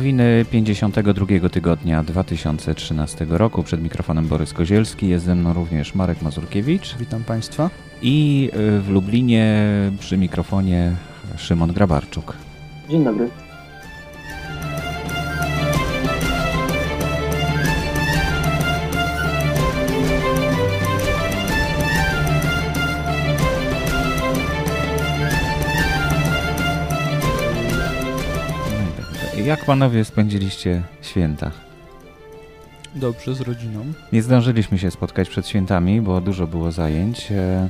Nowiny 52 tygodnia 2013 roku. Przed mikrofonem Borys Kozielski. Jest ze mną również Marek Mazurkiewicz. Witam Państwa. I y, w Lublinie przy mikrofonie Szymon Grabarczuk. Dzień dobry. Jak panowie spędziliście święta? Dobrze, z rodziną. Nie zdążyliśmy się spotkać przed świętami, bo dużo było zajęć. E,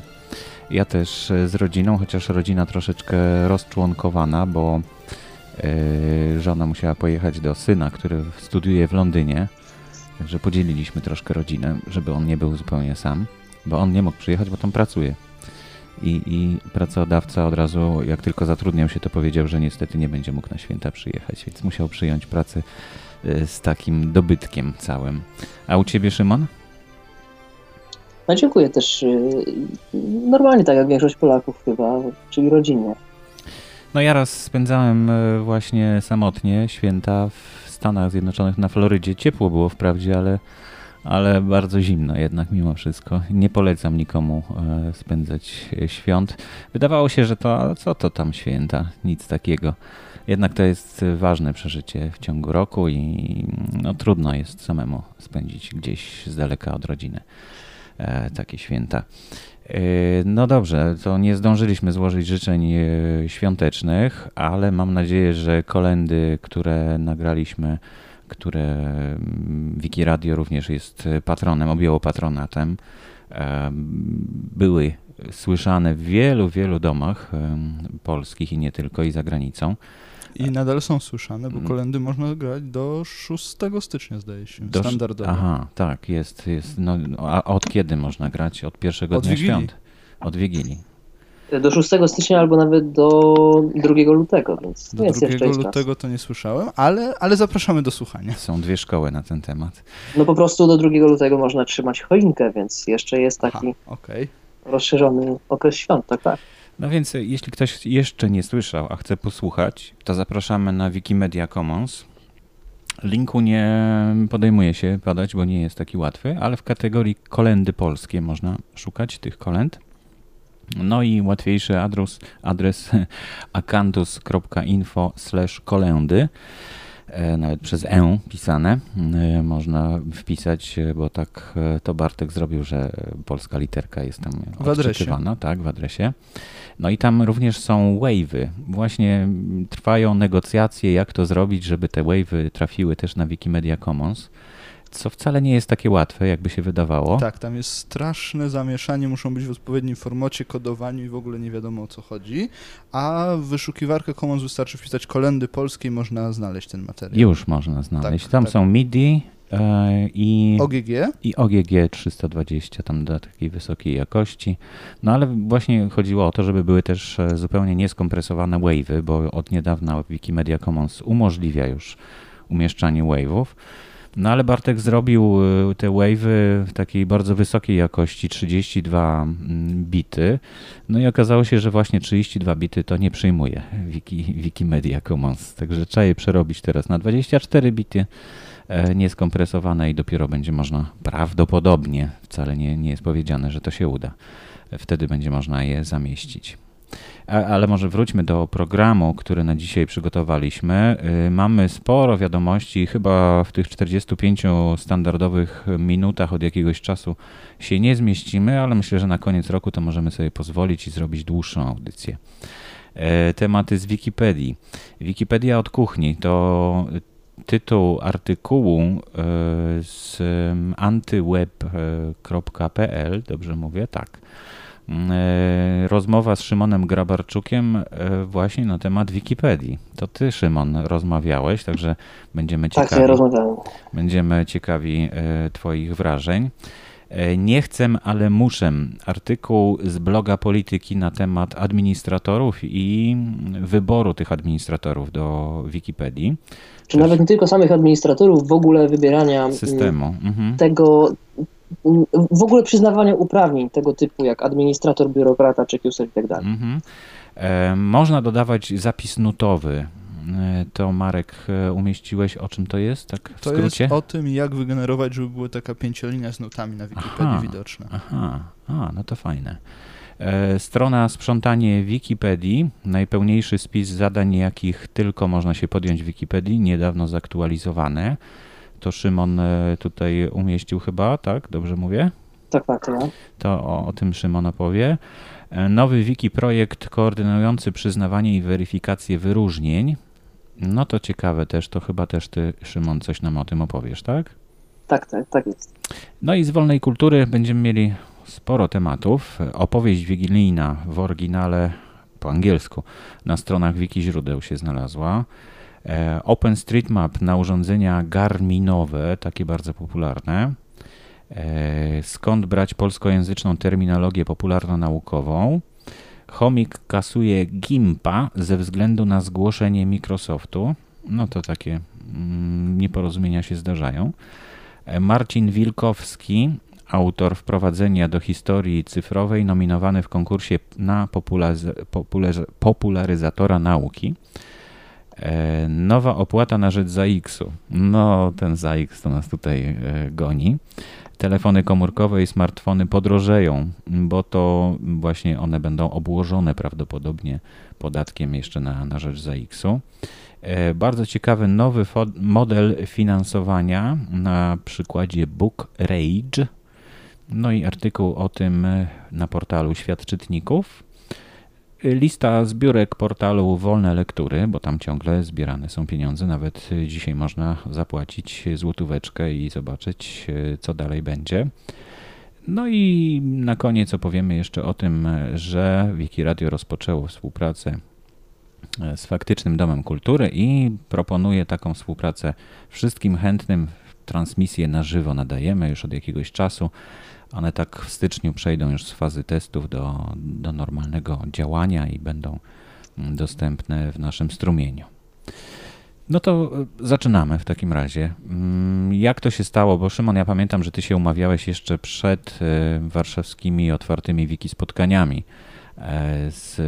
ja też e, z rodziną, chociaż rodzina troszeczkę rozczłonkowana, bo e, żona musiała pojechać do syna, który studiuje w Londynie. Także podzieliliśmy troszkę rodzinę, żeby on nie był zupełnie sam, bo on nie mógł przyjechać, bo tam pracuje. I, I pracodawca od razu, jak tylko zatrudniał się, to powiedział, że niestety nie będzie mógł na święta przyjechać, więc musiał przyjąć pracę y, z takim dobytkiem całym. A u ciebie, Szymon? No dziękuję też. Y, normalnie tak jak większość Polaków chyba, czyli rodzinnie. No ja raz spędzałem y, właśnie samotnie święta w Stanach Zjednoczonych na Florydzie. Ciepło było wprawdzie, ale ale bardzo zimno jednak mimo wszystko. Nie polecam nikomu e, spędzać świąt. Wydawało się, że to co to tam święta, nic takiego. Jednak to jest ważne przeżycie w ciągu roku i no, trudno jest samemu spędzić gdzieś z daleka od rodziny e, takie święta. E, no dobrze, to nie zdążyliśmy złożyć życzeń świątecznych, ale mam nadzieję, że kolendy, które nagraliśmy które mm, Wiki Radio również jest patronem, objęło patronatem, były słyszane w wielu, wielu domach polskich i nie tylko, i za granicą. I nadal są słyszane, bo mm. kolendy można grać do 6 stycznia, zdaje się, do, standardowo. Aha, tak, jest. jest no, a od kiedy można grać? Od pierwszego od dnia Wigilii. świąt? Od Wigilii do 6 stycznia albo nawet do 2 lutego, więc do jest 2 lutego to nie słyszałem, ale, ale zapraszamy do słuchania. Są dwie szkoły na ten temat. No po prostu do 2 lutego można trzymać choinkę, więc jeszcze jest taki Aha, okay. rozszerzony okres świąt, tak, tak. No więc jeśli ktoś jeszcze nie słyszał, a chce posłuchać, to zapraszamy na Wikimedia Commons. Linku nie podejmuje się podać, bo nie jest taki łatwy, ale w kategorii kolendy polskie można szukać tych kolend. No i łatwiejszy adres, adres akantus.info kolendy e, nawet przez E pisane e, można wpisać, e, bo tak to Bartek zrobił, że polska literka jest tam w odczytywana, tak, w adresie. No i tam również są wave'y. Właśnie trwają negocjacje, jak to zrobić, żeby te wave'y trafiły też na Wikimedia Commons co wcale nie jest takie łatwe, jakby się wydawało. Tak, tam jest straszne zamieszanie, muszą być w odpowiednim formacie, kodowaniu i w ogóle nie wiadomo o co chodzi, a w wyszukiwarkę Commons wystarczy wpisać kolendy polskie i można znaleźć ten materiał. Już można znaleźć. Tak, tam tak. są MIDI e, i OGG i OGG 320 tam do takiej wysokiej jakości. No ale właśnie chodziło o to, żeby były też e, zupełnie nieskompresowane wave'y, bo od niedawna Wikimedia Commons umożliwia już umieszczanie wave'ów. No ale Bartek zrobił y, te wave'y w takiej bardzo wysokiej jakości, 32 mm, bity. No i okazało się, że właśnie 32 bity to nie przyjmuje Wiki, Wikimedia Commons. Także trzeba je przerobić teraz na 24 bity e, nieskompresowane i dopiero będzie można prawdopodobnie, wcale nie, nie jest powiedziane, że to się uda, wtedy będzie można je zamieścić. Ale może wróćmy do programu, który na dzisiaj przygotowaliśmy. Y, mamy sporo wiadomości, chyba w tych 45 standardowych minutach od jakiegoś czasu się nie zmieścimy, ale myślę, że na koniec roku to możemy sobie pozwolić i zrobić dłuższą audycję. E, tematy z Wikipedii. Wikipedia od kuchni to tytuł artykułu e, z antyweb.pl, dobrze mówię? Tak E, rozmowa z Szymonem Grabarczukiem e, właśnie na temat Wikipedii. To ty, Szymon, rozmawiałeś, także będziemy ciekawi, tak, ja rozmawiałem. będziemy ciekawi e, twoich wrażeń. Nie chcę, ale muszę. Artykuł z bloga Polityki na temat administratorów i wyboru tych administratorów do Wikipedii. Czy nawet nie tylko samych administratorów, w ogóle wybierania systemu. Mhm. tego, w ogóle przyznawania uprawnień tego typu, jak administrator, biurokrata czy QSER i tak dalej. Mhm. E, można dodawać zapis nutowy to Marek umieściłeś, o czym to jest, tak w To skrócie? jest o tym, jak wygenerować, żeby była taka pięciolinia z notami na Wikipedii Aha, widoczna. Aha, a, no to fajne. E, strona sprzątanie Wikipedii, najpełniejszy spis zadań, jakich tylko można się podjąć w Wikipedii, niedawno zaktualizowane. To Szymon e, tutaj umieścił chyba, tak? Dobrze mówię? Tak, tak, to ja. To o, o tym Szymon opowie. E, nowy wiki projekt koordynujący przyznawanie i weryfikację wyróżnień. No to ciekawe też, to chyba też ty, Szymon, coś nam o tym opowiesz, tak? Tak, tak, tak jest. No i z wolnej kultury będziemy mieli sporo tematów. Opowieść wigilijna w oryginale po angielsku na stronach wiki źródeł się znalazła. E, OpenStreetMap na urządzenia garminowe, takie bardzo popularne. E, skąd brać polskojęzyczną terminologię popularno-naukową? Chomik kasuje GIMPa ze względu na zgłoszenie Microsoftu. No to takie mm, nieporozumienia się zdarzają. E, Marcin Wilkowski, autor wprowadzenia do historii cyfrowej, nominowany w konkursie na popularyzatora nauki. E, nowa opłata na rzecz ZAX-u. No, ten ZAX to nas tutaj e, goni. Telefony komórkowe i smartfony podrożeją, bo to właśnie one będą obłożone prawdopodobnie podatkiem jeszcze na, na rzecz ZAX-u. E, bardzo ciekawy nowy model finansowania na przykładzie Book Rage. No i artykuł o tym na portalu Świat Czytników. Lista zbiórek portalu Wolne Lektury, bo tam ciągle zbierane są pieniądze. Nawet dzisiaj można zapłacić złotóweczkę i zobaczyć, co dalej będzie. No i na koniec opowiemy jeszcze o tym, że Wiki Radio rozpoczęło współpracę z faktycznym Domem Kultury i proponuje taką współpracę wszystkim chętnym. Transmisję na żywo nadajemy już od jakiegoś czasu. One tak w styczniu przejdą już z fazy testów do, do normalnego działania i będą dostępne w naszym strumieniu. No to e, zaczynamy w takim razie. Mm, jak to się stało? Bo Szymon, ja pamiętam, że ty się umawiałeś jeszcze przed e, warszawskimi otwartymi wiki spotkaniami e, z,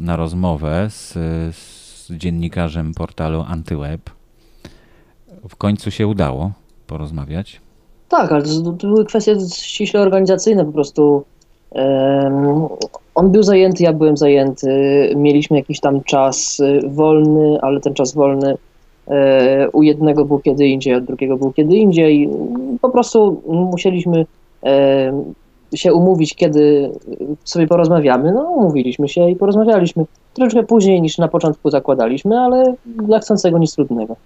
na rozmowę z, z dziennikarzem portalu Antyweb. W końcu się udało porozmawiać. Tak, ale to, to były kwestie ściśle organizacyjne po prostu. Um, on był zajęty, ja byłem zajęty, mieliśmy jakiś tam czas y, wolny, ale ten czas wolny e, u jednego był kiedy indziej, od drugiego był kiedy indziej. Po prostu musieliśmy e, się umówić, kiedy sobie porozmawiamy. No, umówiliśmy się i porozmawialiśmy. Troszkę później niż na początku zakładaliśmy, ale dla chcącego nic trudnego.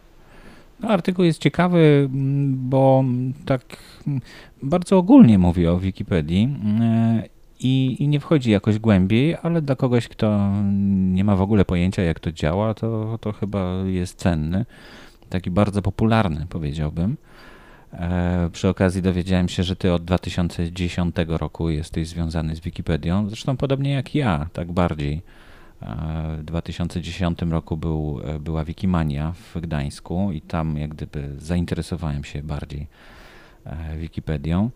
No, artykuł jest ciekawy, mm, bo tak mm, bardzo ogólnie mówi o Wikipedii e, i, i, nie wchodzi jakoś głębiej, ale dla kogoś, kto nie ma w ogóle pojęcia, jak to działa, to, to chyba jest cenny. Taki bardzo popularny, powiedziałbym. E, przy okazji dowiedziałem się, że ty od 2010 roku jesteś związany z Wikipedią, zresztą podobnie jak ja, tak bardziej. W 2010 roku był, była Wikimania w Gdańsku i tam jak gdyby zainteresowałem się bardziej e, Wikipedią.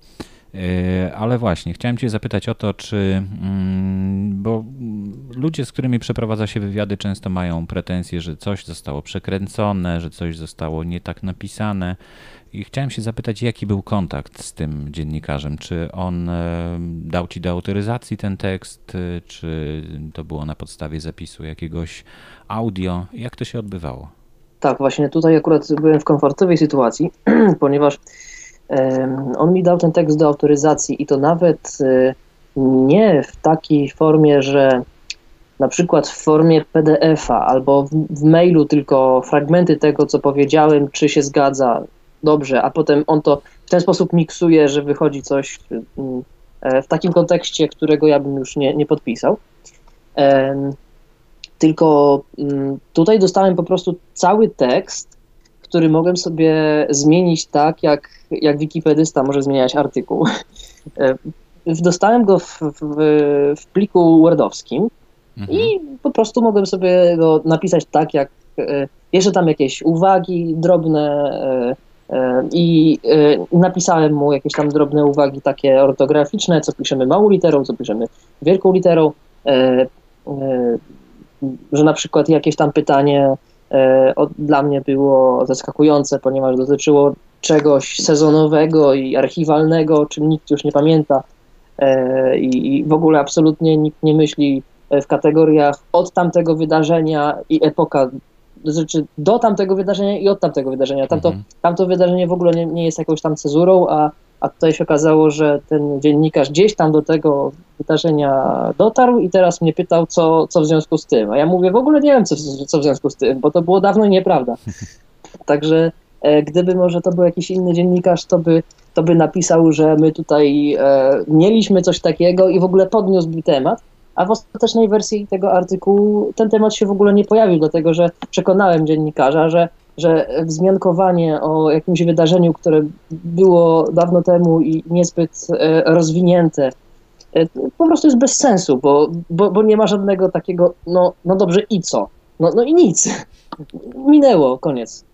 E, ale właśnie, chciałem Cię zapytać o to, czy, mm, bo ludzie, z którymi przeprowadza się wywiady, często mają pretensje, że coś zostało przekręcone, że coś zostało nie tak napisane. I chciałem się zapytać, jaki był kontakt z tym dziennikarzem? Czy on e, dał ci do autoryzacji ten tekst, e, czy to było na podstawie zapisu jakiegoś audio? Jak to się odbywało? Tak, właśnie tutaj akurat byłem w komfortowej sytuacji, ponieważ on mi dał ten tekst do autoryzacji i to nawet e, nie w takiej formie, że na przykład w formie PDF-a albo w, w, mailu tylko fragmenty tego, co powiedziałem, czy się zgadza, dobrze, a potem on to w ten sposób miksuje, że wychodzi coś mm, e, w takim kontekście, którego ja bym już nie, nie podpisał. Tylko mm, tutaj dostałem po prostu cały tekst, który mogłem sobie zmienić tak, jak, jak wikipedysta może zmieniać artykuł. E, dostałem go w, w, w pliku wordowskim mhm. i po prostu mogłem sobie go napisać tak, jak e, jeszcze tam jakieś uwagi drobne, i e, napisałem mu jakieś tam drobne uwagi takie ortograficzne, co piszemy małą literą, co piszemy wielką literą, e, e, że na przykład jakieś tam pytanie e, dla mnie było zaskakujące, ponieważ dotyczyło czegoś sezonowego i archiwalnego, o czym nikt już nie pamięta e, i, i w ogóle absolutnie nikt nie myśli w kategoriach od tamtego wydarzenia i epoka, znaczy do tamtego wydarzenia i od tamtego wydarzenia. Tamto, mhm. tamto wydarzenie w ogóle nie, nie jest jakąś tam cezurą, a a tutaj się okazało, że ten dziennikarz gdzieś tam do tego wydarzenia dotarł i teraz mnie pytał, co, co w związku z tym. A ja mówię, w ogóle nie wiem, co, co w związku z tym, bo to było dawno nieprawda. Także e, gdyby może to był jakiś inny dziennikarz, to by, to by napisał, że my tutaj e, mieliśmy coś takiego i w ogóle podniósłby temat. A w ostatecznej wersji tego artykułu ten temat się w ogóle nie pojawił, dlatego że przekonałem dziennikarza, że że wzmiankowanie o jakimś wydarzeniu, które było dawno temu i niezbyt e, rozwinięte, e, po prostu jest bez sensu, bo, bo, bo nie ma żadnego takiego, no, no dobrze i co? No, no i nic. Minęło, koniec.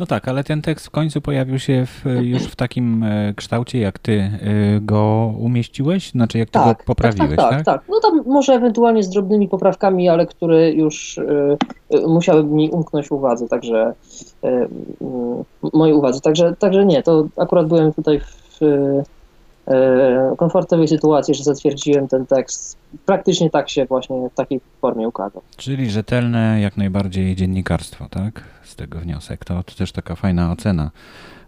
No tak, ale ten tekst w końcu pojawił się w, już w takim e, kształcie, jak ty e, go umieściłeś? Znaczy, jak ty tak, go tak, poprawiłeś, tak, tak? Tak, tak. No tam może ewentualnie z drobnymi poprawkami, ale które już y, musiały mi umknąć uwadze, także y, y, mojej uwadze. Także, także nie, to akurat byłem tutaj w komfortowej sytuacji, że zatwierdziłem ten tekst. Praktycznie tak się właśnie w takiej formie ukazał. Czyli rzetelne jak najbardziej dziennikarstwo, tak? Z tego wniosek. To, to też taka fajna ocena,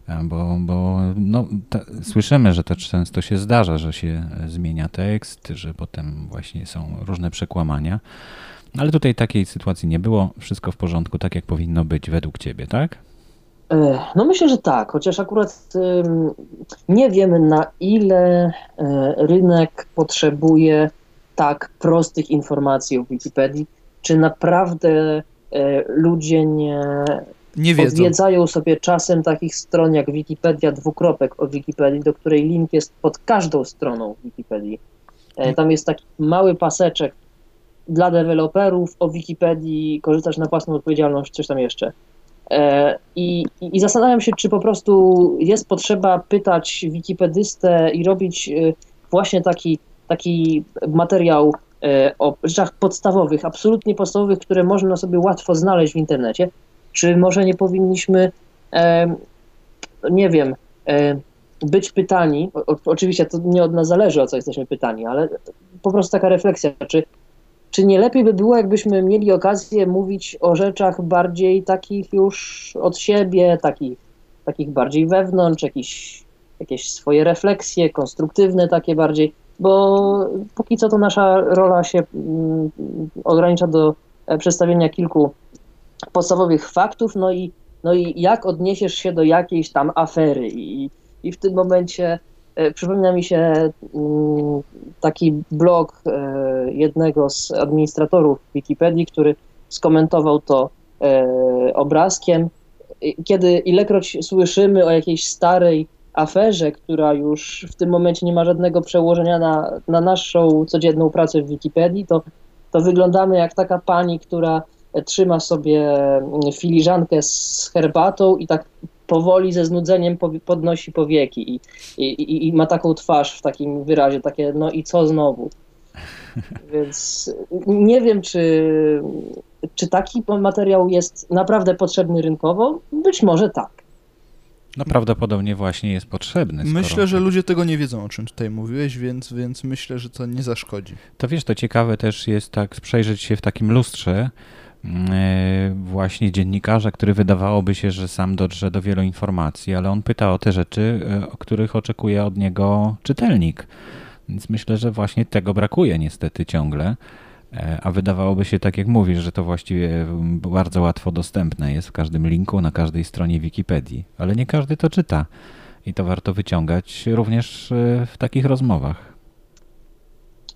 e, bo, bo no, ta, słyszymy, że to często się zdarza, że się zmienia tekst, że potem właśnie są różne przekłamania. Ale tutaj takiej sytuacji nie było. Wszystko w porządku, tak jak powinno być według ciebie, tak? E, no myślę, że tak, chociaż akurat nie wiem na ile e, rynek potrzebuje tak prostych informacji o Wikipedii, czy naprawdę e, ludzie nie, nie odwiedzają sobie czasem takich stron jak Wikipedia dwukropek o Wikipedii, do której link jest pod każdą stroną Wikipedii. Tam jest taki mały paseczek dla deweloperów o Wikipedii, korzystasz na własną odpowiedzialność, coś tam jeszcze. E, I, I zastanawiam się, czy po prostu jest potrzeba pytać wikipedystę i robić e, właśnie taki, taki materiał e, o rzeczach podstawowych, absolutnie podstawowych, które można sobie łatwo znaleźć w internecie, czy może nie powinniśmy, nie wiem, być pytani, oczywiście to nie od nas zależy, o co jesteśmy pytani, ale po prostu taka refleksja, czy czy nie lepiej by było, jakbyśmy mieli okazję mówić o rzeczach bardziej takich już od siebie, takich, takich bardziej wewnątrz, jakieś, jakieś swoje refleksje, konstruktywne takie bardziej, bo póki co to nasza rola się mm, ogranicza do e, przedstawienia kilku podstawowych faktów, no i, no i jak odniesiesz się do jakiejś tam afery? I, i w tym momencie przypomina mi się mm, taki blog e, jednego z administratorów Wikipedii, który skomentował to e, obrazkiem. Kiedy ilekroć słyszymy o jakiejś starej aferze, która już w tym momencie nie ma żadnego przełożenia na, na naszą codzienną pracę w Wikipedii, to, to wyglądamy jak taka pani, która trzyma sobie filiżankę z herbatą i tak powoli ze znudzeniem podnosi powieki i, i, i ma taką twarz w takim wyrazie, takie no i co znowu. Więc nie wiem, czy, czy taki materiał jest naprawdę potrzebny rynkowo. Być może tak. No prawdopodobnie właśnie jest potrzebny. Myślę, że ludzie tego nie wiedzą, o czym tutaj mówiłeś, więc, więc myślę, że to nie zaszkodzi. To wiesz, to ciekawe też jest tak przejrzeć się w takim lustrze, właśnie dziennikarza, który wydawałoby się, że sam dotrze do wielu informacji, ale on pyta o te rzeczy, e, o których oczekuje od niego czytelnik. Więc myślę, że właśnie tego brakuje niestety ciągle. E, a wydawałoby się, tak jak mówisz, że to właściwie bardzo łatwo dostępne jest w każdym linku, na każdej stronie Wikipedii, ale nie każdy to czyta. I to warto wyciągać również w takich rozmowach.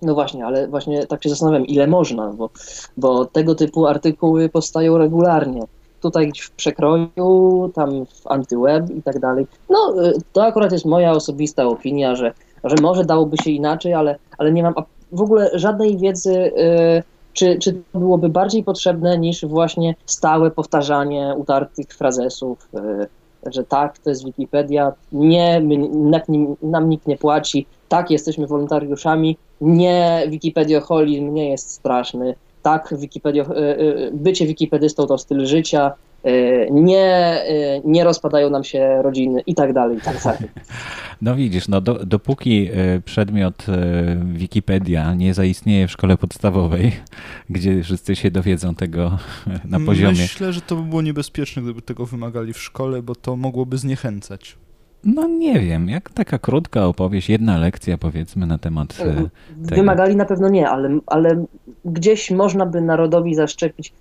No właśnie, ale właśnie tak się zastanawiam, ile można, bo, bo tego typu artykuły powstają regularnie. Tutaj w przekroju, tam w antyweb i tak dalej. No, y, to akurat jest moja osobista opinia, że, że może dałoby się inaczej, ale, ale nie mam w ogóle żadnej wiedzy, y, czy, czy to byłoby bardziej potrzebne niż właśnie stałe powtarzanie utartych frazesów, y, że tak, to jest Wikipedia, nie, my, nam nikt nie płaci, tak, jesteśmy wolontariuszami, nie, Wikipedioholizm nie jest straszny, tak, Wikipedia, bycie wikipedystą to styl życia, nie, nie rozpadają nam się rodziny i tak dalej, i tak dalej. No widzisz, no do, dopóki przedmiot Wikipedia nie zaistnieje w szkole podstawowej, gdzie wszyscy się dowiedzą tego na poziomie... Myślę, że to by było niebezpieczne, gdyby tego wymagali w szkole, bo to mogłoby zniechęcać. No nie wiem, jak taka krótka opowieść, jedna lekcja powiedzmy na temat e. Wymagali na pewno nie, ale, ale gdzieś można by narodowi zaszczepić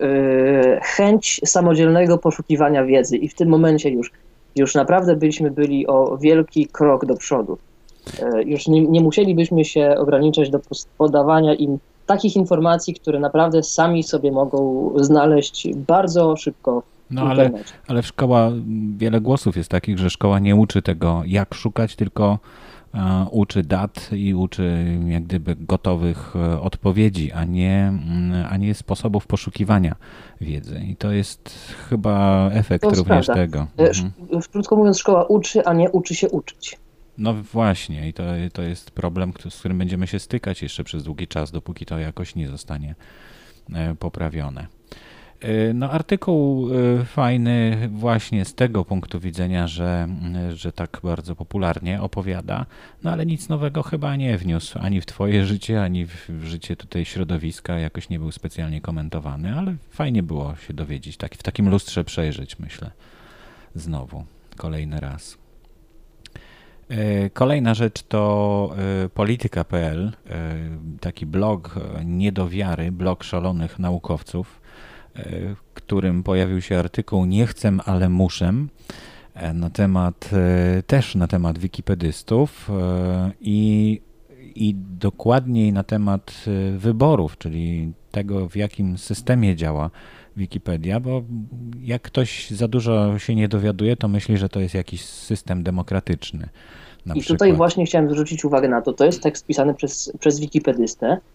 yy, chęć samodzielnego poszukiwania wiedzy i w tym momencie już, już naprawdę byliśmy byli o wielki krok do przodu. Yy, już nie, nie musielibyśmy się ograniczać do podawania im takich informacji, które naprawdę sami sobie mogą znaleźć bardzo szybko no ale, ale w szkoła, wiele głosów jest takich, że szkoła nie uczy tego, jak szukać, tylko e, uczy dat i uczy jak gdyby gotowych e, odpowiedzi, a nie, mm, a nie sposobów poszukiwania wiedzy. I to jest chyba efekt również prawda. tego. E, mhm. Krótko mówiąc, szkoła uczy, a nie uczy się uczyć. No właśnie, i to, to jest problem, z którym będziemy się stykać jeszcze przez długi czas, dopóki to jakoś nie zostanie poprawione. Y, no, artykuł y, fajny właśnie z tego punktu widzenia, że, y, że tak bardzo popularnie opowiada, no ale nic nowego chyba nie wniósł ani w Twoje życie, ani w życie tutaj środowiska, jakoś nie był specjalnie komentowany, ale fajnie było się dowiedzieć, tak, w takim lustrze przejrzeć, myślę, znowu, kolejny raz. Kolejna rzecz to polityka.pl, taki blog niedowiary, blog szalonych naukowców w którym pojawił się artykuł Nie chcę, ale muszę e, na temat, e, też na temat wikipedystów e, i, i dokładniej na temat wyborów, czyli tego, w jakim systemie działa Wikipedia, bo jak ktoś za dużo się nie dowiaduje, to myśli, że to jest jakiś system demokratyczny. I przykład. tutaj właśnie chciałem zwrócić uwagę na to. To jest tekst pisany przez, przez wikipedystę, E,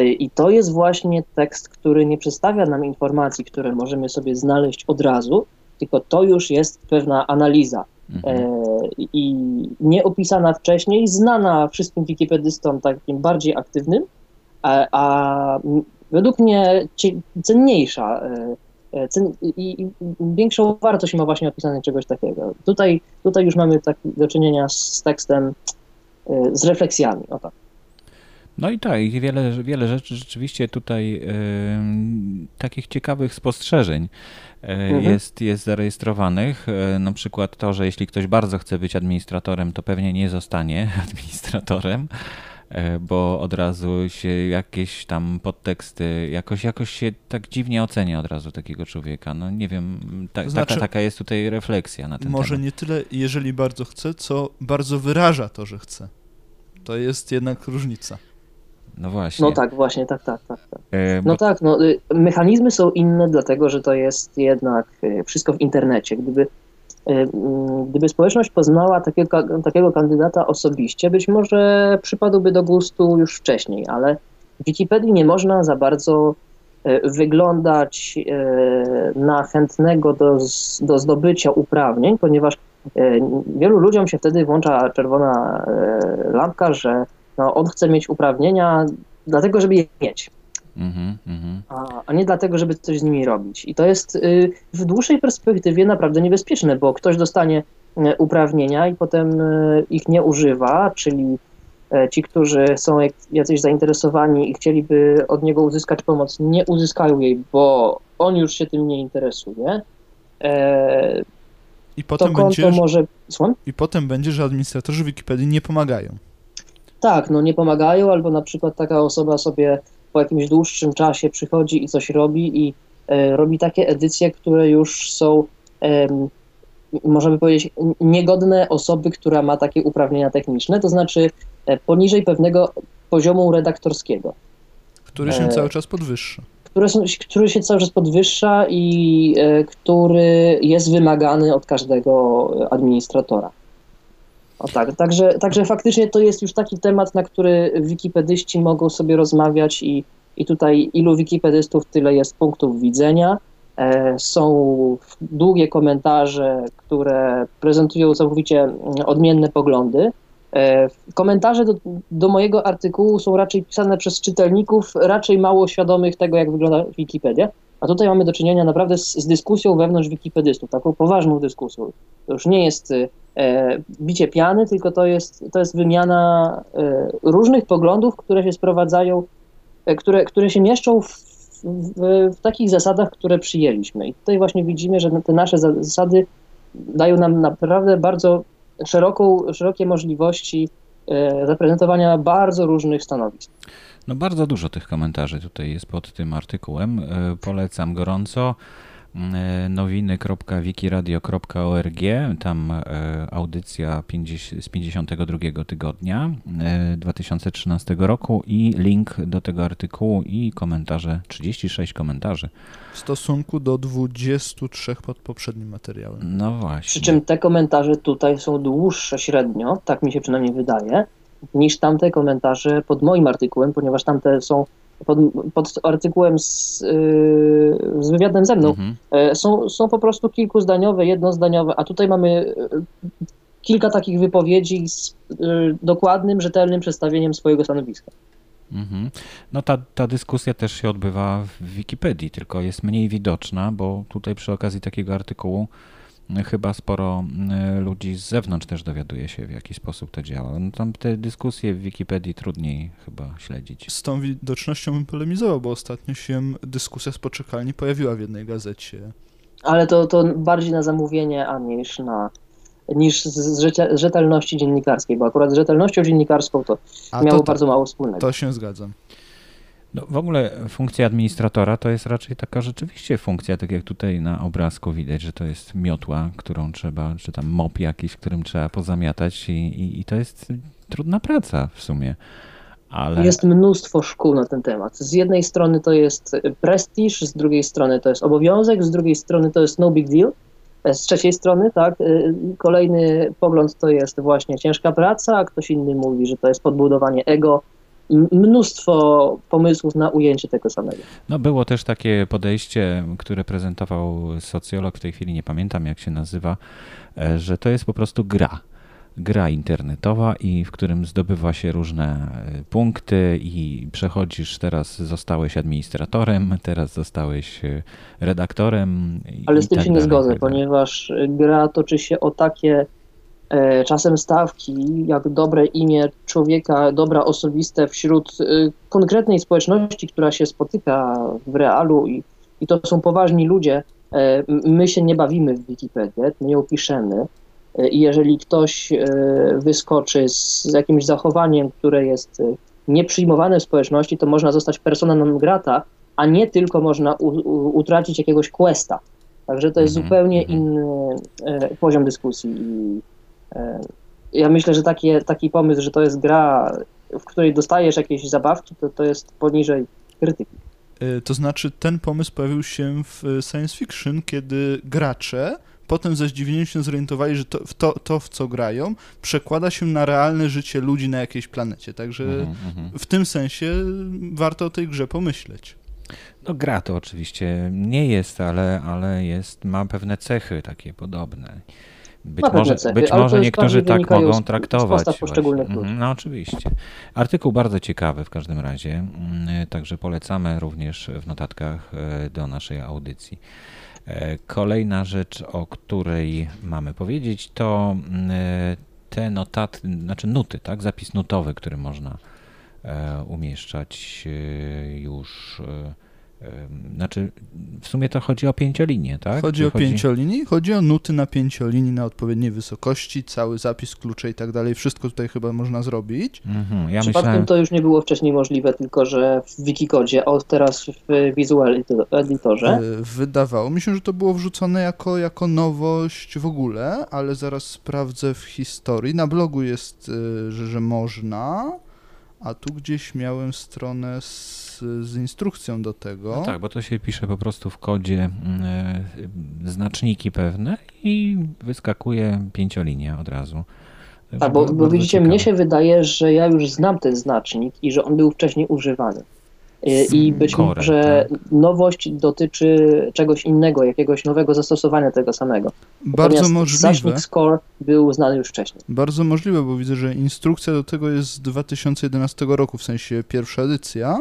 I to jest właśnie tekst, który nie przedstawia nam informacji, które możemy sobie znaleźć od razu, tylko to już jest pewna analiza. Mhm. E, I nie opisana wcześniej, znana wszystkim wikipedystom takim bardziej aktywnym, a, a według mnie cenniejsza e, cen, i, i, większą wartość ma właśnie opisanie czegoś takiego. Tutaj, tutaj już mamy tak do czynienia z tekstem, z refleksjami. O tak. No i tak, i wiele, wiele rzeczy rzeczywiście tutaj y, takich ciekawych spostrzeżeń y, mhm. jest, jest zarejestrowanych. Y, na przykład to, że jeśli ktoś bardzo chce być administratorem, to pewnie nie zostanie administratorem, bo od razu się jakieś tam podteksty, jakoś, jakoś się tak dziwnie ocenia od razu takiego człowieka. No nie wiem, ta, znaczy, taka, taka jest tutaj refleksja na ten może temat. Może nie tyle, jeżeli bardzo chce, co bardzo wyraża to, że chce. To jest jednak różnica. No właśnie. No tak, właśnie, tak, tak, tak. tak. E, no bo... tak, no, y, mechanizmy są inne, dlatego że to jest jednak y, wszystko w internecie. Gdyby, y, mm, gdyby społeczność poznała takiego, takiego kandydata osobiście, być może przypadłby do gustu już wcześniej, ale w Wikipedii nie można za bardzo wyglądać na chętnego do, do zdobycia uprawnień, ponieważ wielu ludziom się wtedy włącza czerwona lampka, że no, on chce mieć uprawnienia dlatego, żeby je mieć. Mm -hmm. a, a, nie dlatego, żeby coś z nimi robić. I to jest y, w dłuższej perspektywie naprawdę niebezpieczne, bo ktoś dostanie y, uprawnienia i potem y, ich nie używa, czyli y, ci, którzy są jak, jacyś zainteresowani i chcieliby od niego uzyskać pomoc, nie uzyskają jej, bo on już się tym nie interesuje. E, I potem, może... I potem będzie, że administratorzy Wikipedii nie pomagają tak, no nie pomagają, albo na przykład taka osoba sobie po jakimś dłuższym czasie przychodzi i coś robi i e, robi takie edycje, które już są, e, można by powiedzieć, niegodne osoby, która ma takie uprawnienia techniczne, to znaczy e, poniżej pewnego poziomu redaktorskiego. Który się cały czas podwyższa. Który, który się cały czas podwyższa i e, który jest wymagany od każdego administratora. O tak, także, także faktycznie to jest już taki temat, na który wikipedyści mogą sobie rozmawiać i, i tutaj ilu wikipedystów, tyle jest punktów widzenia. E, są długie komentarze, które prezentują całkowicie odmienne poglądy. E, komentarze do, do, mojego artykułu są raczej pisane przez czytelników, raczej mało świadomych tego, jak wygląda Wikipedia. A tutaj mamy do czynienia naprawdę z, z dyskusją wewnątrz wikipedystów, taką poważną dyskusją. To już nie jest e, bicie piany, tylko to jest, to jest wymiana e, różnych poglądów, które się sprowadzają, e, które, które się mieszczą w, w, w, takich zasadach, które przyjęliśmy. I tutaj właśnie widzimy, że te nasze zasady dają nam naprawdę bardzo szeroką, szerokie możliwości e, zaprezentowania bardzo różnych stanowisk. No bardzo dużo tych komentarzy tutaj jest pod tym artykułem. E, polecam gorąco. E, nowiny.wikiradio.org, tam e, audycja 50, z 52 tygodnia 2013 roku i link do tego artykułu i komentarze, 36 komentarzy. W stosunku do 23 pod poprzednim materiałem. No właśnie. Przy czym te komentarze tutaj są dłuższe średnio, tak mi się przynajmniej wydaje, niż tamte komentarze pod moim artykułem, ponieważ tamte są pod, pod artykułem z, yy, z wywiadem ze mną, mhm. yy, są, są po prostu kilkuzdaniowe, jednozdaniowe, a tutaj mamy yy, kilka takich wypowiedzi z yy, dokładnym, rzetelnym przedstawieniem swojego stanowiska. Mhm. No ta, ta dyskusja też się odbywa w Wikipedii, tylko jest mniej widoczna, bo tutaj przy okazji takiego artykułu chyba sporo y, ludzi z zewnątrz też dowiaduje się, w jaki sposób to działa. No tam te dyskusje w Wikipedii trudniej chyba śledzić. Z tą widocznością bym polemizował, bo ostatnio się dyskusja z poczekalni pojawiła w jednej gazecie. Ale to, to bardziej na zamówienie, a niż na niż z rzetelności dziennikarskiej, bo akurat z rzetelnością dziennikarską to a miało to, bardzo mało wspólnego. To się zgadzam. No, w ogóle funkcja administratora to jest raczej taka rzeczywiście funkcja, tak jak tutaj na obrazku widać, że to jest miotła, którą trzeba, czy tam mop jakiś, którym trzeba pozamiatać i, i, i to jest trudna praca w sumie. Ale... Jest mnóstwo szkół na ten temat. Z jednej strony to jest prestiż, z drugiej strony to jest obowiązek, z drugiej strony to jest no big deal. Z trzeciej strony, tak, y, kolejny pogląd to jest właśnie ciężka praca, a ktoś inny mówi, że to jest podbudowanie ego, mnóstwo pomysłów na ujęcie tego samego. No było też takie podejście, które prezentował socjolog, w tej chwili nie pamiętam jak się nazywa, e, że to jest po prostu gra. Gra internetowa i w którym zdobywa się różne e, punkty i przechodzisz, teraz zostałeś administratorem, teraz zostałeś e, redaktorem. Ale z tym tak się nie zgodzę, tak ponieważ gra toczy się o takie czasem stawki, jak dobre imię człowieka, dobra osobiste wśród e, konkretnej społeczności, która się spotyka w realu i, i to są poważni ludzie. E, my się nie bawimy w Wikipedię, nie opiszemy. I jeżeli ktoś wyskoczy z jakimś zachowaniem, które jest nieprzyjmowane w społeczności, to można zostać persona non grata, a nie tylko można u, u, utracić jakiegoś questa. Także to jest mm -hmm. zupełnie mhm. inny poziom dyskusji i E, ja myślę, że taki, taki pomysł, że to jest gra, w której dostajesz jakieś zabawki, to, to jest poniżej krytyki. E, to znaczy, ten pomysł pojawił się w science fiction, kiedy gracze potem ze zdziwieniem się zorientowali, że to, w to, to, w co grają, przekłada się na realne życie ludzi na jakiejś planecie. Także mm -hmm. w tym sensie warto o tej grze pomyśleć. No gra to oczywiście nie jest, ale, ale jest, ma pewne cechy takie podobne. Być może, cechy, być może niektórzy tak mogą traktować. Mhm, no oczywiście. Artykuł bardzo ciekawy w każdym razie, mm, także polecamy również w notatkach e, do naszej audycji. E, kolejna rzecz, o której mamy powiedzieć, to mm, e, te notaty, znaczy nuty, tak? Zapis nutowy, który można umieszczać już znaczy, w sumie to chodzi o pięciolinię, tak? Chodzi o chodzi... pięciolinię, chodzi o nuty na pięciolinii na odpowiedniej wysokości, cały zapis, klucze i tak dalej. Wszystko tutaj chyba można zrobić. Mhm, ja Przypadkiem myślałem... to już nie było wcześniej możliwe, tylko że w Wikikodzie, a teraz w Visual Editorze. E, wydawało mi się, że to było wrzucone jako, jako nowość w ogóle, ale zaraz sprawdzę w historii. Na blogu jest, e, że, że można, a tu gdzieś miałem stronę z z, instrukcją do tego. No tak, bo to się pisze po prostu w kodzie y, znaczniki pewne i wyskakuje pięciolinia od razu. Tak, bo, bo widzicie, ciekawe. mnie się wydaje, że ja już znam ten znacznik i że on był wcześniej używany. I być może tak. nowość dotyczy czegoś innego, jakiegoś nowego zastosowania tego samego. Bardzo Natomiast możliwe. Zasznik Score był znany już wcześniej. Bardzo możliwe, bo widzę, że instrukcja do tego jest z 2011 roku, w sensie pierwsza edycja,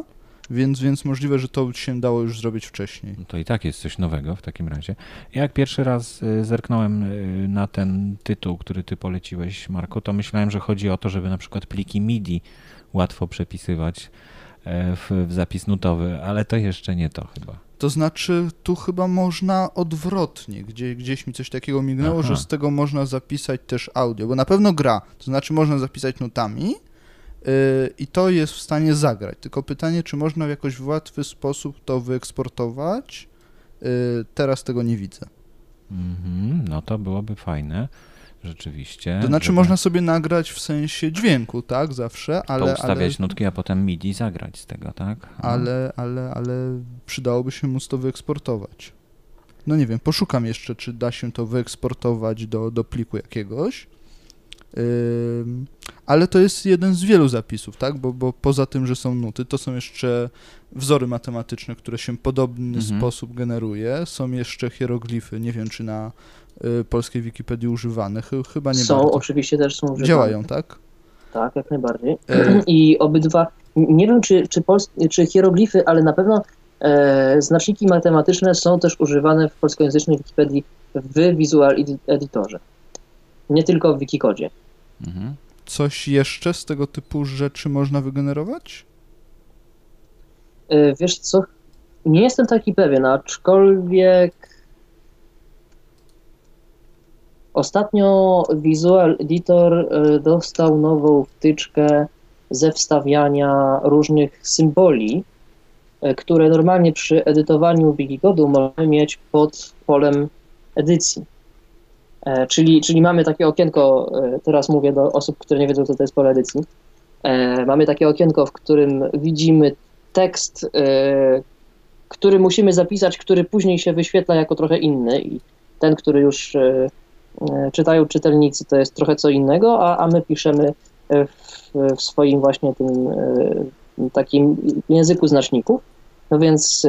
więc, więc możliwe, że to się dało już zrobić wcześniej. To i tak jest coś nowego w takim razie. Ja jak pierwszy raz y, zerknąłem y, na ten tytuł, który ty poleciłeś, Marko, to myślałem, że chodzi o to, żeby na przykład pliki MIDI łatwo przepisywać e, w, w zapis nutowy, ale to jeszcze nie to chyba. To znaczy, tu chyba można odwrotnie, gdzie, gdzieś mi coś takiego mignęło, Aha. że z tego można zapisać też audio, bo na pewno gra, to znaczy można zapisać nutami i to jest w stanie zagrać, tylko pytanie, czy można w jakoś w łatwy sposób to wyeksportować, yy, teraz tego nie widzę. Mhm, no to byłoby fajne, rzeczywiście. To znaczy żeby można sobie nagrać w sensie dźwięku, tak, zawsze, ale, to ustawiać ale, nutki, a potem MIDI zagrać z tego, tak? No. ale, ale, ale przydałoby się móc to wyeksportować. No nie wiem, poszukam jeszcze, czy da się to wyeksportować do, do pliku jakiegoś. Ale to jest jeden z wielu zapisów, tak? Bo, bo poza tym, że są nuty, to są jeszcze wzory matematyczne, które się w podobny Mhm. sposób generuje. Są jeszcze hieroglify, nie wiem, czy na y, polskiej Wikipedii używane. Chy- Chyba nie są, bardzo. oczywiście też są używane. Działają, tak? Tak, jak najbardziej. E, I obydwa, nie wiem czy, czy, pols, czy hieroglify, ale na pewno e, znaczniki matematyczne są też używane w polskojęzycznej Wikipedii w Visual Edi- Editorze. Nie tylko w Wikikodzie. Mhm. Coś jeszcze z tego typu rzeczy można wygenerować? E, wiesz co, nie jestem taki pewien, aczkolwiek ostatnio Visual Editor e, dostał nową wtyczkę ze wstawiania różnych symboli, e, które normalnie przy edytowaniu Wikikodu możemy mieć pod polem edycji. E, Czyli, czyli mamy takie okienko, e, teraz mówię do osób, które nie wiedzą, co to jest pole edycji. E, Mamy takie okienko, w którym widzimy tekst, który musimy zapisać, który później się wyświetla jako trochę inny i ten, który już czytają czytelnicy, to jest trochę co innego, a, a my piszemy w, w swoim właśnie tym takim języku znaczników. No więc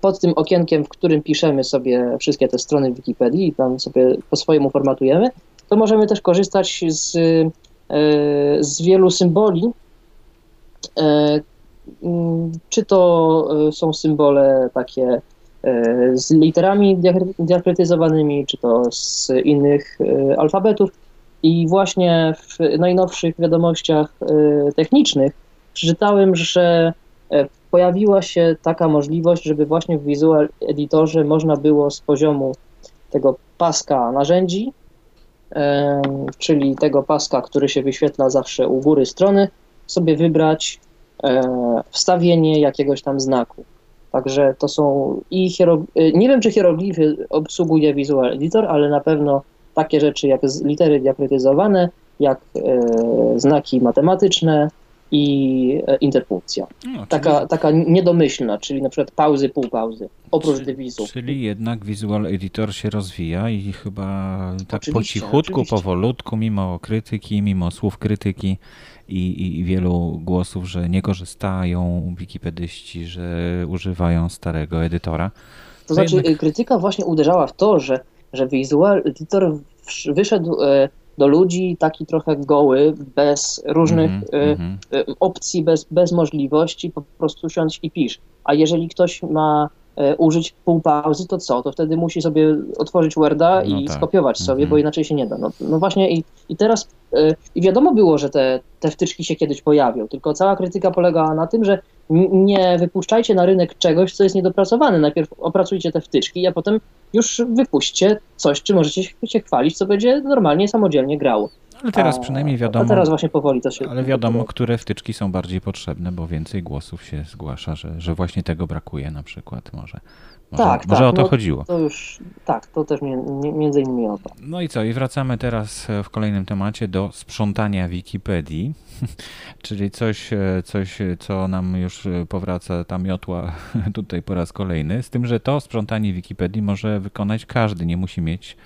pod tym okienkiem, w którym piszemy sobie wszystkie te strony w Wikipedii i tam sobie po swojemu formatujemy, to możemy też korzystać z, e, z wielu symboli, e, Mm, Czy to e, są symbole takie z literami diakry- diakrytyzowanymi, czy to z innych alfabetów. I właśnie w najnowszych wiadomościach technicznych przeczytałem, że pojawiła się taka możliwość, żeby właśnie w Visual Editorze można było z poziomu tego paska narzędzi, czyli tego paska, który się wyświetla zawsze u góry strony, sobie wybrać e, wstawienie jakiegoś tam znaku. Także to są i hieroglify, nie wiem czy hieroglify obsługuje Visual Editor, ale na pewno takie rzeczy jak litery diakrytyzowane, jak e, znaki matematyczne i e, interpunkcja. No, Taka, czyli, taka niedomyślna, czyli na przykład pauzy, półpauzy, oprócz Czy- czyli jednak Visual Editor się rozwija i chyba tak po Oczywiście, cichutku, oczywiście. powolutku, mimo krytyki, mimo słów krytyki i, i, wielu głosów, że nie korzystają wikipedyści, że używają starego edytora. To znaczy, jednak- y, krytyka właśnie uderzała w to, że, że Visual Editor wyszedł e, do ludzi taki trochę goły, bez różnych mhm. e, opcji, bez, bez możliwości, po prostu siądź i pisz. A jeżeli ktoś ma użyć półpauzy, to co? To wtedy musi sobie otworzyć Worda No i tak. skopiować sobie, Mhm. bo inaczej się nie da. No, no właśnie i, i teraz e, i wiadomo było, że te, te wtyczki się kiedyś pojawią, tylko cała krytyka polegała na tym, że nie wypuszczajcie na rynek czegoś, co jest niedopracowane. Najpierw opracujcie te wtyczki, a potem już wypuśćcie coś, czy możecie się chwalić, co będzie normalnie, samodzielnie grało. Ale teraz A- przynajmniej wiadomo, teraz właśnie powoli to się... ale wiadomo, które wtyczki są bardziej potrzebne, bo więcej głosów się zgłasza, że, że właśnie tego brakuje na przykład może. Może, Tak, może tak, o to no- chodziło. To już, tak, to też mi, mi- między innymi o to. No i co? I wracamy teraz e, w kolejnym temacie do sprzątania Wikipedii, czyli coś, e, coś, e, co nam już powraca ta miotła tutaj po raz kolejny, z tym, że to sprzątanie Wikipedii może wykonać każdy, nie musi mieć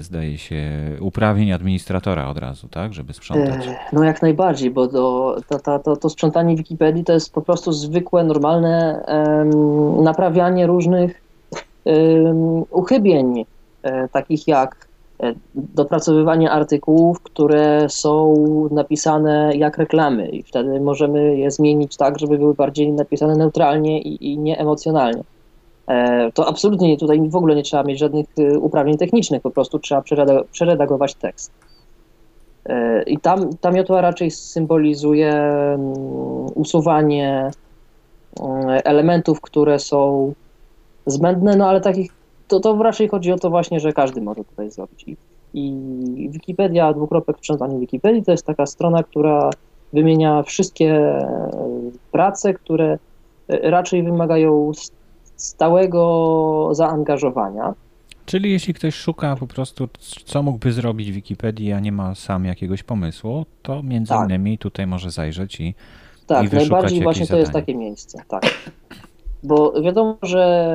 zdaje się, uprawnień administratora od razu, tak, żeby sprzątać. E, no jak najbardziej, bo to, to, to, to, sprzątanie Wikipedii to jest po prostu zwykłe, normalne naprawianie różnych uchybień, e, takich jak e, dopracowywanie artykułów, które są napisane jak reklamy i wtedy możemy je zmienić tak, żeby były bardziej napisane neutralnie i, i nieemocjonalnie. E, to absolutnie tutaj w ogóle nie trzeba mieć żadnych e, uprawnień technicznych, po prostu trzeba przeredagować tekst. E, I tam, ta miotła raczej symbolizuje mm, usuwanie elementów, które są zbędne, no ale takich, to, to raczej chodzi o to właśnie, że każdy może tutaj zrobić. I, i Wikipedia, dwukropek sprzątanie Wikipedii, to jest taka strona, która wymienia wszystkie prace, które raczej wymagają stałego zaangażowania. Czyli jeśli ktoś szuka po prostu, co mógłby zrobić w Wikipedii, a nie ma sam jakiegoś pomysłu, to między tak. innymi tutaj może zajrzeć i Tak, i najbardziej właśnie zadanie. to jest takie miejsce, tak. Bo wiadomo, że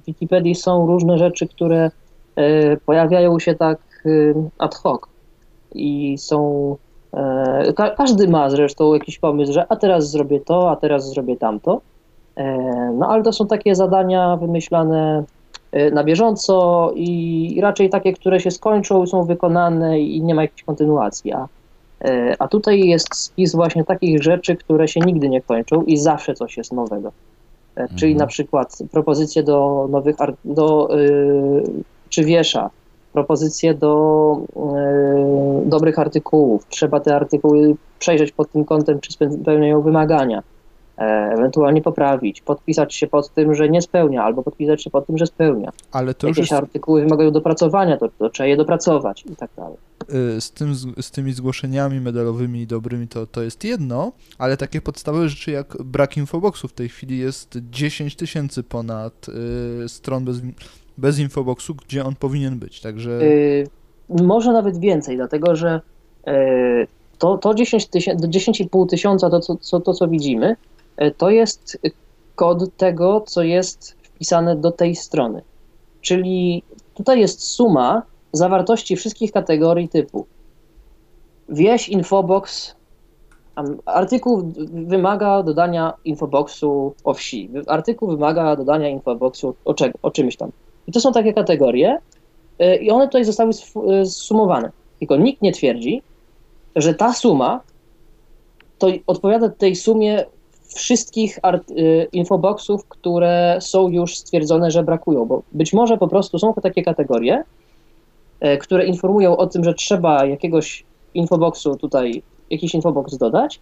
w Wikipedii są różne rzeczy, które e, pojawiają się tak e, ad hoc i są e, każdy ma zresztą jakiś pomysł, że a teraz zrobię to, a teraz zrobię tamto. E, no ale to są takie zadania wymyślane e, na bieżąco i raczej takie, które się skończą, są wykonane i nie ma jakiejś kontynuacji. A, e, a tutaj jest spis właśnie takich rzeczy, które się nigdy nie kończą i zawsze coś jest nowego. Czyli mhm. na przykład propozycje do nowych, do, czy wiesza, propozycje do dobrych artykułów. Trzeba te artykuły przejrzeć pod tym kątem, czy spełniają wymagania. E, ewentualnie poprawić, podpisać się pod tym, że nie spełnia, albo podpisać się pod tym, że spełnia. Ale to Jakieś jest... artykuły wymagają dopracowania, to, to trzeba je dopracować i tak dalej. E, z, tym, z tymi zgłoszeniami medalowymi i dobrymi to, to jest jedno, ale takie podstawowe rzeczy jak brak infoboxu w tej chwili jest 10 tysięcy ponad y, stron bez, bez infoboxu, gdzie on powinien być, także... Y, może nawet więcej, dlatego że y, to, to 10 10,5 tysiąca, to, to, to co widzimy, to jest kod tego, co jest wpisane do tej strony. Czyli tutaj jest suma zawartości wszystkich kategorii typu wieś infobox, artykuł wymaga dodania infoboxu o wsi, artykuł wymaga dodania infoboxu o, czego, o czymś tam. I to są takie kategorie e, i one tutaj zostały e, zsumowane. Tylko nikt nie twierdzi, że ta suma to odpowiada tej sumie wszystkich y, infoboxów, które są już stwierdzone, że brakują, bo być może po prostu są takie kategorie, y, które informują o tym, że trzeba jakiegoś infoboxu tutaj, jakiś infobox dodać.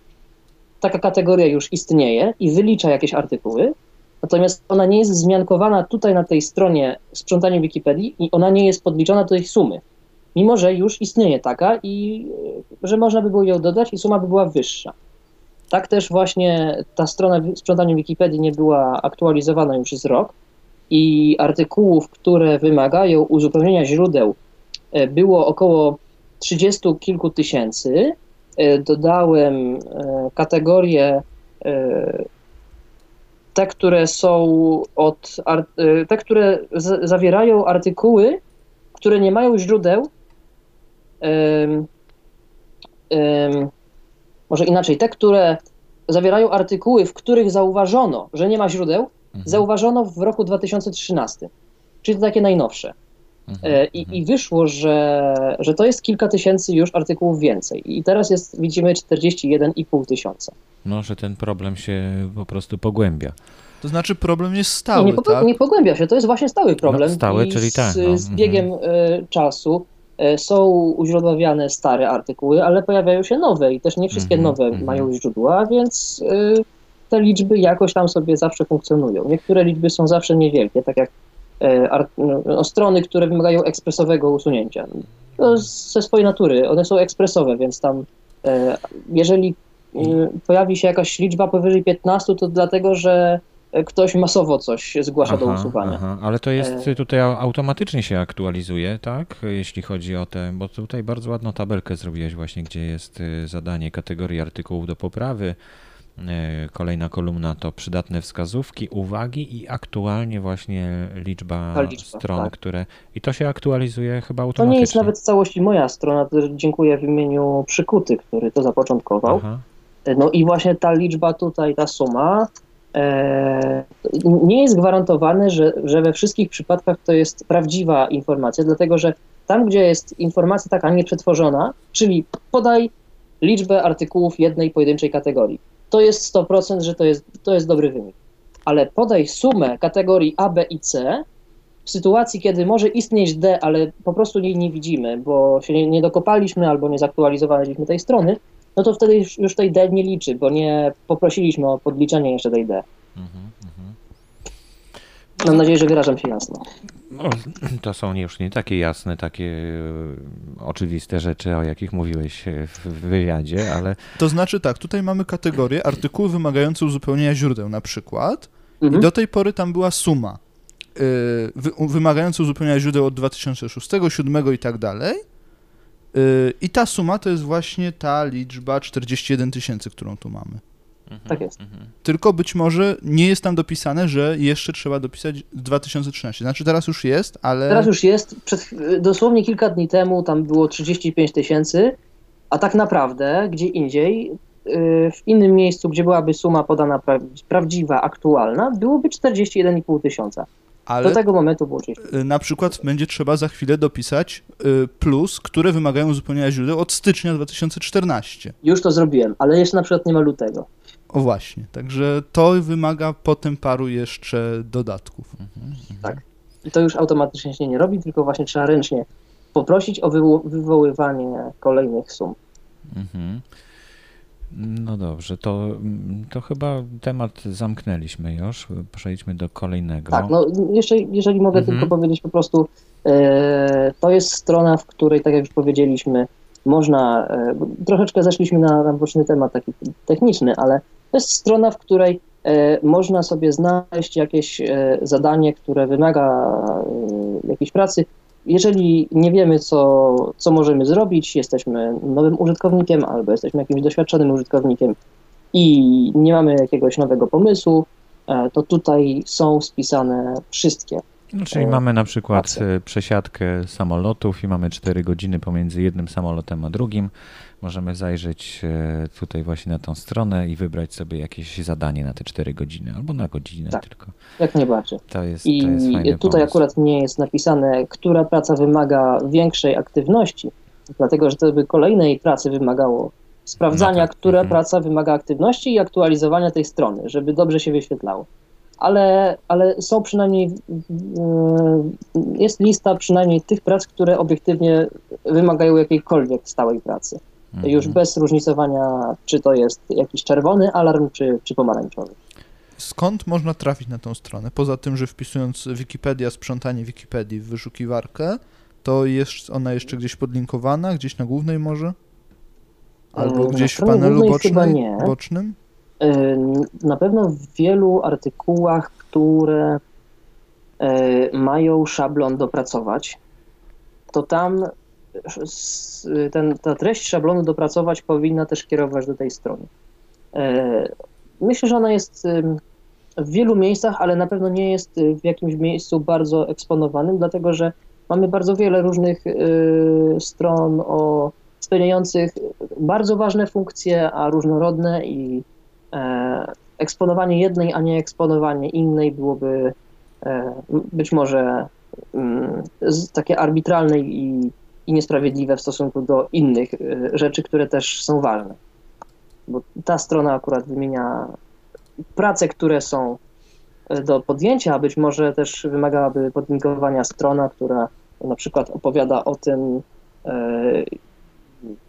Taka kategoria już istnieje i wylicza jakieś artykuły, natomiast ona nie jest zmiankowana tutaj na tej stronie sprzątania Wikipedii i ona nie jest podliczona do tej sumy. Mimo, że już istnieje taka i y, że można by było ją dodać i suma by była wyższa. Tak też właśnie ta strona sprzątania Wikipedii nie była aktualizowana już z rok i artykułów, które wymagają uzupełnienia źródeł e, było około 30 kilku tysięcy. E, dodałem e, kategorie te, które są od, te, które zawierają artykuły, które nie mają źródeł, może inaczej, te, które zawierają artykuły, w których zauważono, że nie ma źródeł, mhm. zauważono w roku 2013, czyli to takie najnowsze. Mhm, e, I, mhm. I, wyszło, że, że to jest kilka tysięcy już artykułów więcej. I teraz jest, widzimy, 41,5 tysiąca. No, że ten problem się po prostu pogłębia. To znaczy problem jest stały, nie, tak? Nie pogłębia się, to jest właśnie stały problem. No, stały, czyli tak. No. Z, z biegiem czasu E, są uźródłowiane stare artykuły, ale pojawiają się nowe i też nie wszystkie -hmm, nowe -hmm. mają źródła, więc y, te liczby jakoś tam sobie zawsze funkcjonują. Niektóre liczby są zawsze niewielkie, tak jak y, no, strony, które wymagają ekspresowego usunięcia. To ze swojej natury, one są ekspresowe, więc tam jeżeli pojawi się jakaś liczba powyżej 15, to dlatego, że ktoś masowo coś zgłasza aha, do usuwania. Aha, ale to jest e, tutaj automatycznie się aktualizuje, tak? Jeśli chodzi o te, bo tutaj bardzo ładną tabelkę zrobiłeś właśnie, gdzie jest y, zadanie kategorii artykułów do poprawy, E, kolejna kolumna to przydatne wskazówki, uwagi i aktualnie właśnie liczba, liczba, stron, tak. które. I to się aktualizuje chyba To automatycznie. nie jest nawet w całości moja strona, to dziękuję w imieniu Przykuty, który to zapoczątkował. Aha. No i właśnie ta liczba tutaj, ta suma, e, nie jest gwarantowane, że, że we wszystkich przypadkach to jest prawdziwa informacja, dlatego że tam, gdzie jest informacja taka nieprzetworzona, czyli podaj liczbę artykułów jednej pojedynczej kategorii, to jest 100%, że to jest, to jest dobry wynik. Ale podaj sumę kategorii A, B i C w sytuacji, kiedy może istnieć D, ale po prostu jej nie widzimy, bo się nie, nie dokopaliśmy albo nie zaktualizowaliśmy tej strony, no to wtedy już, już tej D nie liczy, bo nie poprosiliśmy o podliczenie jeszcze tej D. Mhm, mhm. Mam nadzieję, że wyrażam się jasno. No, to są już nie takie jasne, takie e, oczywiste rzeczy, o jakich mówiłeś e, w wywiadzie, ale To znaczy tak, tutaj mamy kategorię artykuły wymagające uzupełnienia źródeł na przykład i Mhm. do tej pory tam była suma yy, wy, wymagająca uzupełnienia źródeł od 2006, 2007 i tak dalej. Yy, I ta suma to jest właśnie ta liczba 41 tysięcy, którą tu mamy. Tak jest. Mhm. Tylko być może nie jest tam dopisane, że jeszcze trzeba dopisać 2013. Znaczy teraz już jest, ale... Teraz już jest, przed, dosłownie kilka dni temu tam było 35 tysięcy, a tak naprawdę gdzie indziej, yy, w innym miejscu, gdzie byłaby suma podana pra, prawdziwa, aktualna, byłoby 41,5 tysiąca. Ale Do tego momentu było 30. y, na przykład będzie trzeba za chwilę dopisać y, plus, które wymagają uzupełnienia źródeł od stycznia 2014. Już to zrobiłem, ale jeszcze na przykład nie ma lutego. O właśnie, także to wymaga potem paru jeszcze dodatków. I to już automatycznie się nie robi, tylko właśnie trzeba ręcznie poprosić o wywo- wywoływanie kolejnych sum. Mhm. No dobrze, to, to chyba temat zamknęliśmy już. Przejdźmy do kolejnego. Tak, no jeszcze, jeżeli mogę Mhm. tylko powiedzieć po prostu, e, to jest strona, w której, tak jak już powiedzieliśmy, można, e, troszeczkę zeszliśmy na, na boczny temat taki techniczny, ale to jest strona, w której e, można sobie znaleźć jakieś e, zadanie, które wymaga e, jakiejś pracy. Jeżeli nie wiemy, co, co możemy zrobić, jesteśmy nowym użytkownikiem albo jesteśmy jakimś doświadczonym użytkownikiem i nie mamy jakiegoś nowego pomysłu, e, to tutaj są spisane wszystkie. No, czyli e, mamy na przykład pracy. e, przesiadkę samolotów i mamy 4 godziny pomiędzy jednym samolotem a drugim. Możemy zajrzeć e, tutaj właśnie na tą stronę i wybrać sobie jakieś zadanie na te 4 godziny albo na godzinę Tak. tylko. Jak najbardziej. To jest, I to jest tutaj pomysł. akurat nie jest napisane, która praca wymaga większej aktywności, dlatego że to by kolejnej pracy wymagało sprawdzania, No tak, która mhm. praca wymaga aktywności i aktualizowania tej strony, żeby dobrze się wyświetlało. Ale, ale są przynajmniej, jest lista przynajmniej tych prac, które obiektywnie wymagają jakiejkolwiek stałej pracy. Mhm. Już bez różnicowania, czy to jest jakiś czerwony alarm, czy, czy pomarańczowy. Skąd można trafić na tą stronę? Poza tym, że wpisując Wikipedia, sprzątanie Wikipedii w wyszukiwarkę, to jest ona jeszcze gdzieś podlinkowana, gdzieś na głównej może? Albo na gdzieś w panelu bocznej, bocznym? Na pewno w wielu artykułach, które y, mają szablon dopracować, to tam ten, ta treść szablonu dopracować powinna też kierować do tej strony. Y, Myślę, że ona jest w wielu miejscach, ale na pewno nie jest y, w jakimś miejscu bardzo eksponowanym, dlatego że mamy bardzo wiele różnych y, stron o spełniających bardzo ważne funkcje, a różnorodne i e, eksponowanie jednej, a nie eksponowanie innej byłoby e, być może takie arbitralne i, i niesprawiedliwe w stosunku do innych e, rzeczy, które też są ważne. Bo ta strona akurat wymienia prace, które są e, do podjęcia, a być może też wymagałaby podlinkowania strona, która na przykład opowiada o tym, e,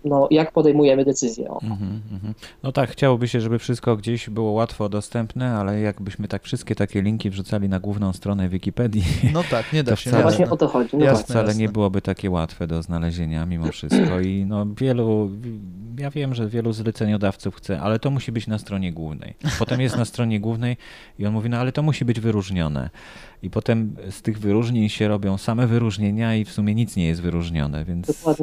no, jak podejmujemy decyzje. O. Mhm, mhm. No tak, chciałoby się, żeby wszystko gdzieś było łatwo dostępne, ale jakbyśmy tak wszystkie takie linki wrzucali na główną stronę Wikipedii, No tak, nie da się. No właśnie o to chodzi. No Jasne. właśnie. wcale jasne. nie byłoby takie łatwe do znalezienia mimo wszystko i no wielu, ja wiem, że wielu zleceniodawców chce, ale to musi być na stronie głównej. Potem jest na stronie głównej i on mówi, no ale to musi być wyróżnione. I potem z tych wyróżnień się robią same wyróżnienia i w sumie nic nie jest wyróżnione, więc tak.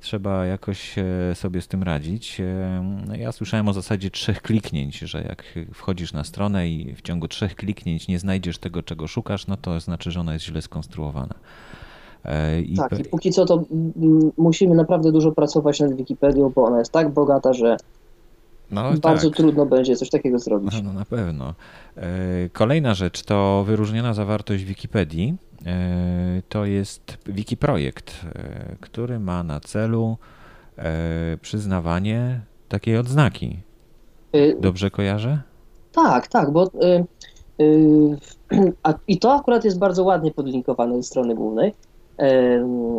trzeba jakoś e, sobie z tym radzić. E, no ja słyszałem o zasadzie trzech kliknięć, że jak wchodzisz na stronę i w ciągu trzech kliknięć nie znajdziesz tego, czego szukasz, no to znaczy, że ona jest źle skonstruowana. E, I tak, i póki co to musimy naprawdę dużo pracować nad Wikipedią, bo ona jest tak bogata, że no, bardzo tak. trudno będzie coś takiego zrobić. No, no na pewno. E, kolejna rzecz to wyróżniona zawartość Wikipedii. E, to jest Wikiprojekt, który ma na celu przyznawanie takiej odznaki. Dobrze kojarzę? Tak, tak, bo a, i to akurat jest bardzo ładnie podlinkowane ze strony głównej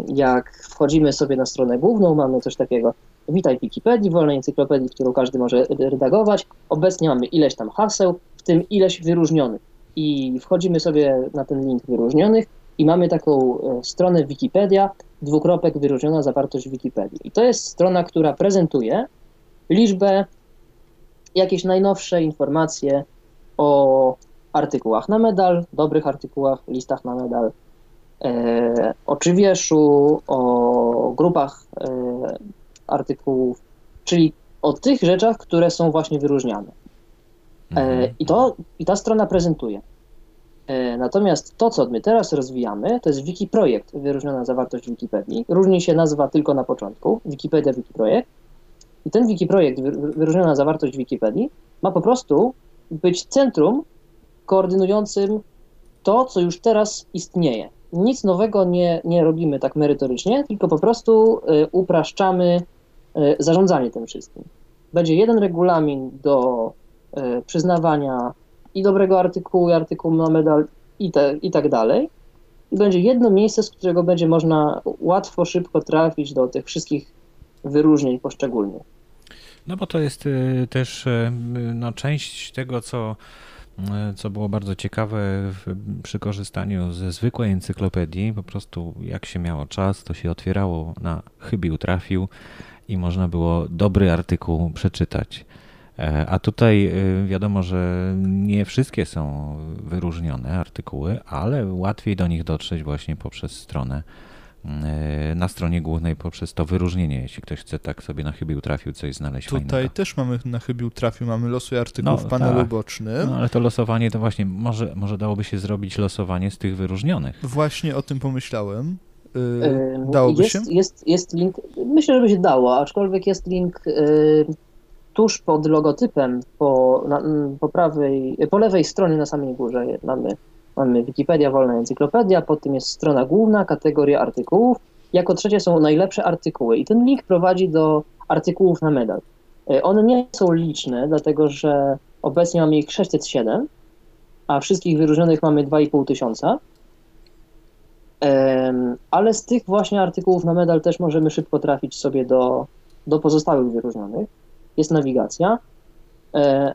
jak wchodzimy sobie na stronę główną, mamy coś takiego, witaj Wikipedii, wolnej encyklopedii, którą każdy może redagować. Obecnie mamy ileś tam haseł, w tym ileś wyróżnionych. I wchodzimy sobie na ten link wyróżnionych i mamy taką e, stronę Wikipedia, dwukropek wyróżniona zawartość Wikipedii. I to jest strona, która prezentuje liczbę, jakieś najnowsze informacje o artykułach na medal, dobrych artykułach, listach na medal, o Czywieszu, o grupach e, artykułów, czyli o tych rzeczach, które są właśnie wyróżniane. E, mhm. I, to, I ta strona prezentuje. Natomiast to, co my teraz rozwijamy, to jest Wikiprojekt, wyróżniona zawartość Wikipedii. Różni się nazwa tylko na początku, Wikipedia, Wikiprojekt. I ten Wikiprojekt, wyróżniona zawartość Wikipedii, ma po prostu być centrum koordynującym to, co już teraz istnieje nic nowego nie, nie robimy tak merytorycznie, tylko po prostu y, upraszczamy y, zarządzanie tym wszystkim. Będzie jeden regulamin do y, przyznawania i dobrego artykułu, i artykułu na medal i, te, i tak dalej. I będzie jedno miejsce, z którego będzie można łatwo, szybko trafić do tych wszystkich wyróżnień poszczególnych. No bo to jest też no, część tego, co co było bardzo ciekawe w, przy korzystaniu ze zwykłej encyklopedii, po prostu jak się miało czas, to się otwierało na chybił trafił i można było dobry artykuł przeczytać. E, a tutaj e, wiadomo, że nie wszystkie są wyróżnione artykuły, ale łatwiej do nich dotrzeć właśnie poprzez stronę E, na stronie głównej poprzez to wyróżnienie, jeśli ktoś chce tak sobie na chybił trafił coś znaleźć Tutaj fajnego. też mamy na chybił trafił, mamy losuj artykuł no, w panelu tak. bocznym. No ale to losowanie to właśnie, może, może dałoby się zrobić losowanie z tych wyróżnionych. Właśnie o tym pomyślałem. Yy, dałoby jest, się? Jest, jest link, myślę, że by się dało, aczkolwiek jest link yy, tuż pod logotypem po, na, po prawej, po lewej stronie na samej górze mamy Mamy Wikipedia, wolna encyklopedia, pod tym jest strona główna, kategoria artykułów. Jako trzecie są najlepsze artykuły i ten link prowadzi do artykułów na medal. E, one nie są liczne, dlatego że obecnie mamy ich 607, a wszystkich wyróżnionych mamy 2,5 tysiąca. Ale z tych właśnie artykułów na medal też możemy szybko trafić sobie do, do pozostałych wyróżnionych. Jest nawigacja. E,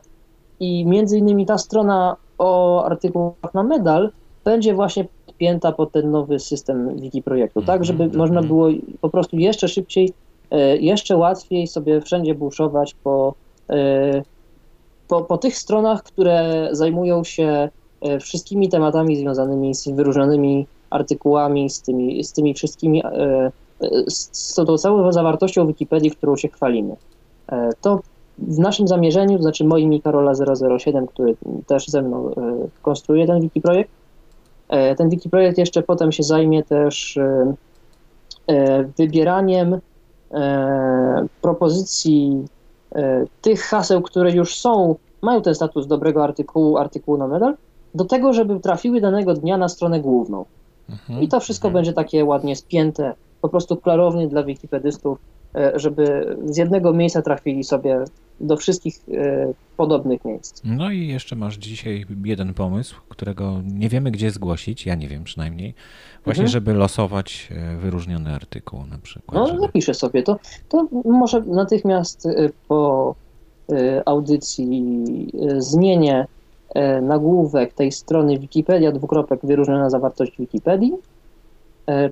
I między innymi ta strona o artykułach na medal będzie właśnie podpięta pod ten nowy system wiki projektu, tak, żeby -hmm. można było po prostu jeszcze szybciej, e, jeszcze łatwiej sobie wszędzie buszować po, e, po, po tych stronach, które zajmują się e, wszystkimi tematami związanymi z wyróżnionymi artykułami, z tymi, z tymi wszystkimi, z, z tą całą zawartością Wikipedii, którą się chwalimy. To w naszym zamierzeniu, to znaczy moim i Karola 007, który też ze mną e, konstruuje ten wiki projekt, e, ten wiki projekt jeszcze potem się zajmie też e, wybieraniem propozycji tych haseł, które już są, mają ten status dobrego artykułu, artykułu na medal, do tego, żeby trafiły danego dnia na stronę główną. Mhm, I to wszystko mhm. będzie takie ładnie spięte, po prostu klarownie dla wikipedystów, żeby z jednego miejsca trafili sobie do wszystkich e, podobnych miejsc. No i jeszcze masz dzisiaj jeden pomysł, którego nie wiemy gdzie zgłosić, ja nie wiem przynajmniej, właśnie mhm. żeby losować e, wyróżniony artykuł na przykład. No żeby... napiszę sobie to. To może natychmiast e, po audycji zmienię nagłówek tej strony Wikipedia, dwukropek wyróżniona zawartość Wikipedii,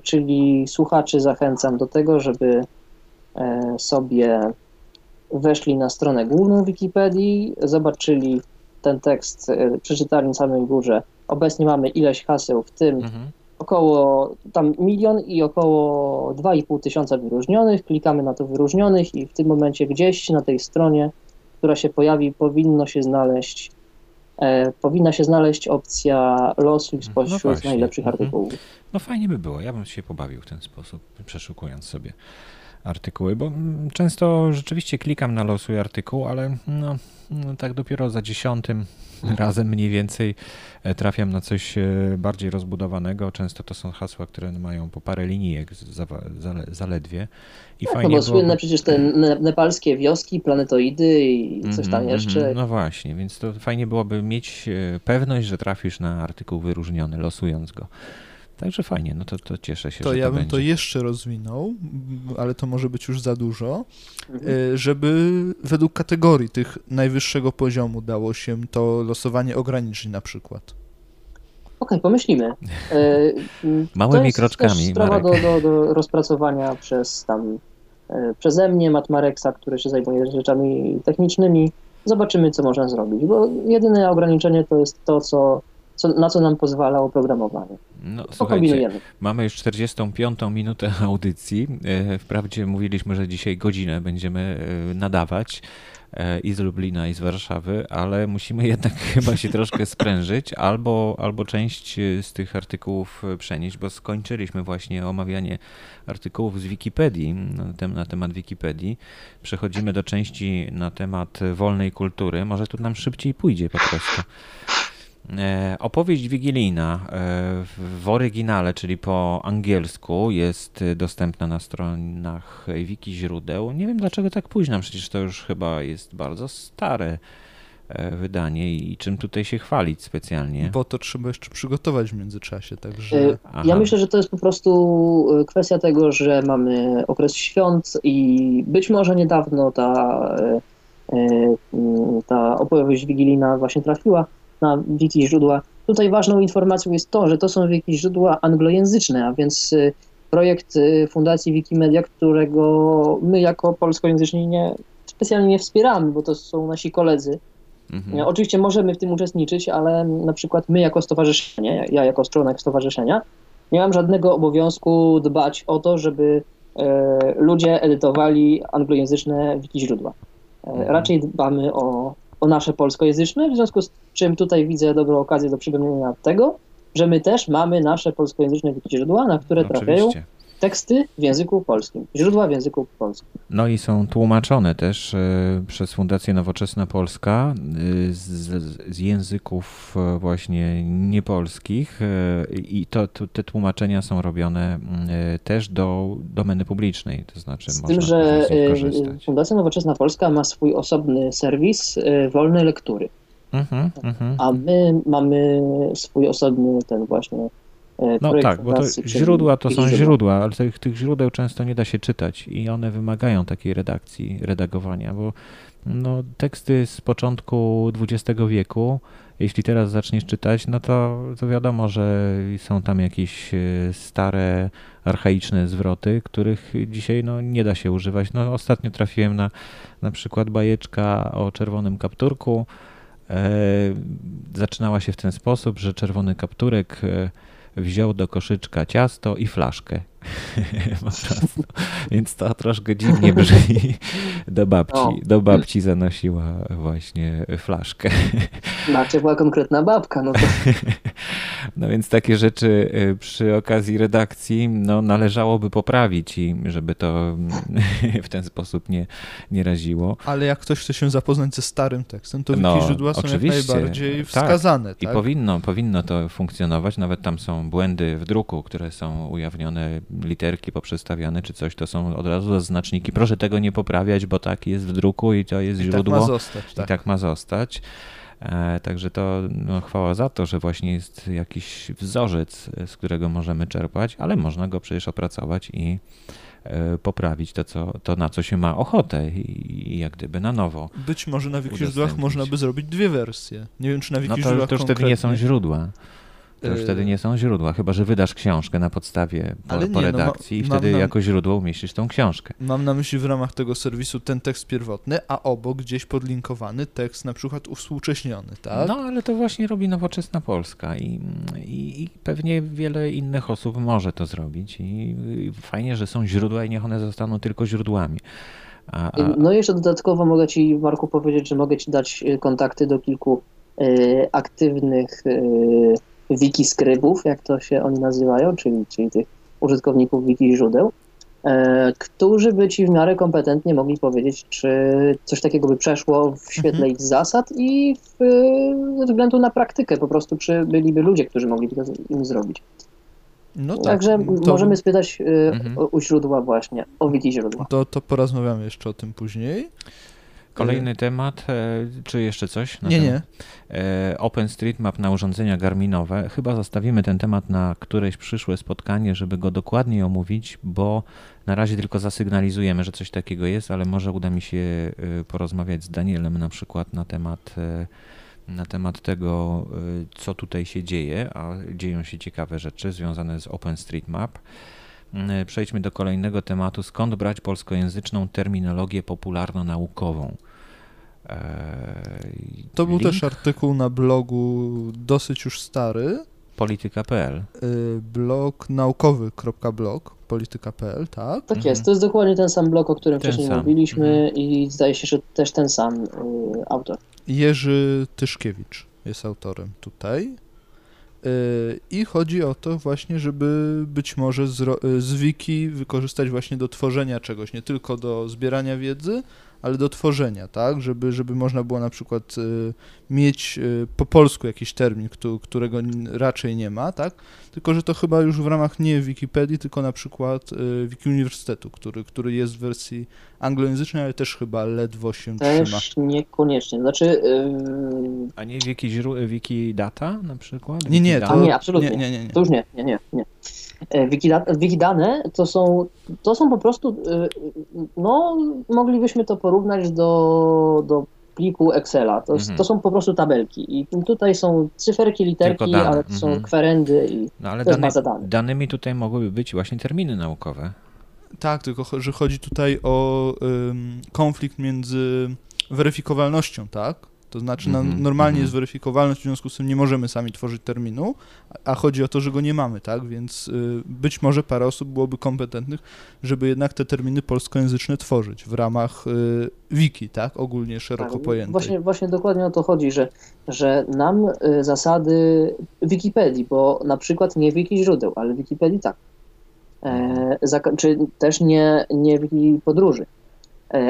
czyli słuchaczy zachęcam do tego, żeby sobie weszli na stronę główną Wikipedii, zobaczyli ten tekst, e, przeczytali na samej górze. Obecnie mamy ileś haseł, w tym Mhm. około tam milion i około 2,5 tysiąca wyróżnionych. Klikamy na to wyróżnionych i w tym momencie gdzieś na tej stronie, która się pojawi, powinno się znaleźć e, powinna się znaleźć opcja losuj No spośród właśnie. najlepszych Mhm. artykułów. No fajnie by było, ja bym się pobawił w ten sposób, przeszukując sobie artykuły, bo mm, często rzeczywiście klikam na losuj artykuł, ale no, no tak dopiero za dziesiątym razem mniej więcej e, trafiam na coś e, bardziej rozbudowanego. Często to są hasła, które mają po parę linijek zaledwie i Tak, no fajnie bo byłoby- słynne przecież te ne- nepalskie wioski, planetoidy i coś tam Mhm, jeszcze. mhm. No właśnie, więc to fajnie byłoby mieć e, pewność, że trafisz na artykuł wyróżniony, losując go. Także fajnie, no to, to cieszę się, To że ja to bym będzie. to jeszcze rozwinął, ale to może być już za dużo, Mhm. e, żeby według kategorii tych najwyższego poziomu dało się to losowanie ograniczyć na przykład. Okej, pomyślimy. E, Małymi to jest kroczkami, Też sprawa do, Marek. do, do rozpracowania przez tam e, przeze mnie, Matmareksa, który się zajmuje rzeczami technicznymi. Zobaczymy, co można zrobić, bo jedyne ograniczenie to jest to, co, co, na co nam pozwala oprogramowanie. No, słuchajcie, mamy już 45 minutę audycji. E, Wprawdzie mówiliśmy, że dzisiaj godzinę będziemy e, nadawać e, i z Lublina, i z Warszawy, ale musimy jednak chyba się troszkę sprężyć albo, albo część z tych artykułów przenieść, bo skończyliśmy właśnie omawianie artykułów z Wikipedii, tem, na temat Wikipedii. Przechodzimy do części na temat wolnej kultury. Może tu nam szybciej pójdzie po prostu. E, Opowieść wigilijna e, w, oryginale, czyli po angielsku, jest dostępna na stronach wiki źródeł. Nie wiem dlaczego tak późno, przecież to już chyba jest bardzo stare e, wydanie i czym tutaj się chwalić specjalnie. Bo to trzeba jeszcze przygotować w międzyczasie, także Aha. Ja myślę, że to jest po prostu kwestia tego, że mamy okres świąt i być może niedawno ta, ta opowieść wigilijna właśnie trafiła na wiki źródła. Tutaj ważną informacją jest to, że to są wiki źródła anglojęzyczne, a więc e, projekt e, Fundacji Wikimedia, którego my jako polskojęzyczni nie, specjalnie nie wspieramy, bo to są nasi koledzy. Mhm. Oczywiście możemy w tym uczestniczyć, ale na przykład my jako stowarzyszenie, ja jako członek stowarzyszenia, nie mam żadnego obowiązku dbać o to, żeby e, ludzie edytowali anglojęzyczne wiki źródła. E, Mhm. raczej dbamy o, o nasze polskojęzyczne, w związku z czym tutaj widzę dobrą okazję do przypomnienia tego, że my też mamy nasze polskojęzyczne źródła, na które trafiają Oczywiście. Teksty w języku polskim, źródła w języku polskim. No i są tłumaczone też e, przez Fundację Nowoczesna Polska e, z, z języków e, właśnie niepolskich i to, to, te tłumaczenia są robione też do domeny publicznej, to znaczy Z można tym, że korzystać. Fundacja Nowoczesna Polska ma swój osobny serwis wolnej lektury. Mhm, mhm. A my mamy swój osobny ten właśnie No projekt tak, bo to źródła to są źródła, ale tych, tych źródeł często nie da się czytać i one wymagają takiej redakcji, redagowania, bo no, teksty z początku XX wieku, jeśli teraz zaczniesz czytać, no to, to wiadomo, że są tam jakieś e, stare, archaiczne zwroty, których dzisiaj no, nie da się używać. No, ostatnio trafiłem na na przykład bajeczka o czerwonym kapturku. E, zaczynała się w ten sposób, że czerwony kapturek e, wziął do koszyczka ciasto i flaszkę. Więc to troszkę dziwnie brzmi. Do babci, do babci zanosiła właśnie flaszkę. Znaczy była konkretna babka, no to No więc takie rzeczy y, przy okazji redakcji no, należałoby poprawić i żeby to mm, w ten sposób nie, nie raziło. ale jak ktoś chce się zapoznać ze starym tekstem, to wiki No, źródła są oczywiście. jak najbardziej Tak. wskazane. I tak? powinno, powinno to funkcjonować, nawet tam są błędy w druku, które są ujawnione, literki poprzestawiane czy coś, to są od razu znaczniki. Proszę tego nie poprawiać, bo tak jest w druku i to jest I tak źródło. ma zostać. I Tak. tak ma zostać. E, Także to no, chwała za to, że właśnie jest jakiś wzorzec, z którego możemy czerpać, ale można go przecież opracować i e, poprawić to, co, to na co się ma ochotę i, i jak gdyby na nowo. Być może na źródłach udostępnić. można by zrobić dwie wersje. Nie wiem, czy na wiki No to, źródłach to już wtedy nie są źródła. To już wtedy nie są źródła, chyba że wydasz książkę na podstawie po, Ale po nie, no, ma- redakcji i wtedy na- jako źródło umieścisz tą książkę. Mam na myśli w ramach tego serwisu ten tekst pierwotny, a obok gdzieś podlinkowany tekst na przykład uwspółcześniony, tak? No ale to właśnie robi nowoczesna Polska i, i, i pewnie wiele innych osób może to zrobić i, i fajnie, że są źródła i niech one zostaną tylko źródłami. A, a, No i jeszcze dodatkowo mogę Ci, Marku, powiedzieć, że mogę Ci dać y, kontakty do kilku y, aktywnych y, wikiskrybów, jak to się oni nazywają, czyli, czyli tych użytkowników wiki źródeł, e, którzy by Ci w miarę kompetentnie mogli powiedzieć, czy coś takiego by przeszło w świetle Mhm. ich zasad i w, ze względu na praktykę po prostu, czy byliby ludzie, którzy mogliby to im zrobić. No tak. Także to, możemy spytać y, Mhm. u źródła właśnie, o wiki źródła. to, to porozmawiamy jeszcze o tym później. Kolejny temat, e, czy jeszcze coś? Nie, temat? nie. E, OpenStreetMap na urządzenia Garminowe. Chyba zostawimy ten temat na któreś przyszłe spotkanie, żeby go dokładniej omówić, bo na razie tylko zasygnalizujemy, że coś takiego jest, ale może uda mi się e, porozmawiać z Danielem na przykład na temat, na temat tego, co tutaj się dzieje, a dzieją się ciekawe rzeczy związane z OpenStreetMap. E, Przejdźmy do kolejnego tematu. Skąd brać polskojęzyczną terminologię popularno-naukową? Eee, To był link też artykuł na blogu dosyć już stary, polityka.pl. y, blog naukowy.blog, polityka.pl, tak? Tak Mhm. jest, to jest dokładnie ten sam blok, o którym Ten wcześniej sam, mówiliśmy mhm. i zdaje się, że też ten sam y, autor. Jerzy Tyszkiewicz jest autorem tutaj. Y, I chodzi o to właśnie, żeby być może z, z wiki wykorzystać właśnie do tworzenia czegoś, nie tylko do zbierania wiedzy, ale do tworzenia, tak? Żeby, żeby można było na przykład y, mieć y, po polsku jakiś termin, któ- którego raczej nie ma, tak? Tylko, że to chyba już w ramach nie Wikipedii, tylko na przykład y, Wiki Uniwersytetu, który, który jest w wersji anglojęzycznej, ale też chyba ledwo się trzyma. Też niekoniecznie. Znaczy, y, A nie wiki, wiki data na przykład? Nie, nie, to, A nie, absolutnie. Nie, nie, nie, nie. to już nie, nie, nie. nie. E, Wikida- Wikidane to są, to są po prostu, y, no moglibyśmy to porównać do, do pliku Excela. To, Mhm. to są po prostu tabelki i tutaj są cyferki, literki, ale to są mhm. kwerendy i No ale to jest dane, baza danych. danymi tutaj mogłyby być właśnie terminy naukowe. Tak, tylko że chodzi tutaj o ym, konflikt między weryfikowalnością, tak? To znaczy na, Mhm, normalnie mhm. jest weryfikowalność, w związku z tym nie możemy sami tworzyć terminu, a- a chodzi o to, że go nie mamy, tak? Więc y, być może parę osób byłoby kompetentnych, żeby jednak te terminy polskojęzyczne tworzyć w ramach y, wiki, tak? Ogólnie szeroko Tak, pojętej. Właśnie, właśnie dokładnie o to chodzi, że, że nam y, zasady Wikipedii, bo na przykład nie wiki źródeł, ale Wikipedii tak, e, zaka- czy też nie, nie wiki podróży, e,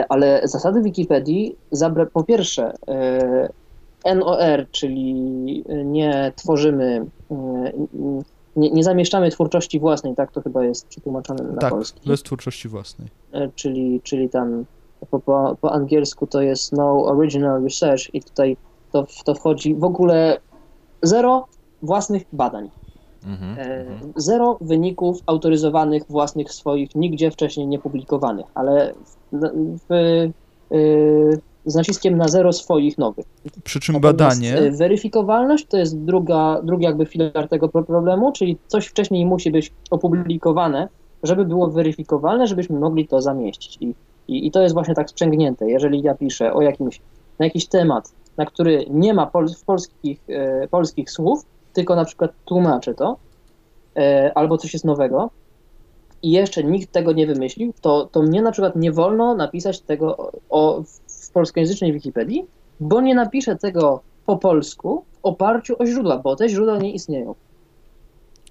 ale zasady Wikipedii, po pierwsze e, NOR, czyli nie tworzymy, e, nie, nie zamieszczamy twórczości własnej, tak to chyba jest przetłumaczone na tak, polski bez twórczości własnej. e, czyli, czyli tam po, po, po angielsku to jest no original research i tutaj to, to wchodzi w ogóle zero własnych badań, Mhm, e, mhm. zero wyników autoryzowanych własnych swoich, nigdzie wcześniej nie publikowanych, ale w, w, e, z naciskiem na zero swoich nowych. Przy czym Natomiast, badanie... e, Weryfikowalność to jest druga, drugi jakby filar tego pro- problemu, czyli coś wcześniej musi być opublikowane, żeby było weryfikowalne, żebyśmy mogli to zamieścić. I, i, i to jest właśnie tak sprzęgnięte. Jeżeli ja piszę o jakimś, na jakiś temat, na który nie ma pol, polskich, e, polskich słów, tylko na przykład tłumaczę to, e, albo coś jest nowego, i jeszcze nikt tego nie wymyślił, to, to mnie na przykład nie wolno napisać tego o, o, w polskojęzycznej Wikipedii, bo nie napiszę tego po polsku w oparciu o źródła, bo te źródła nie istnieją.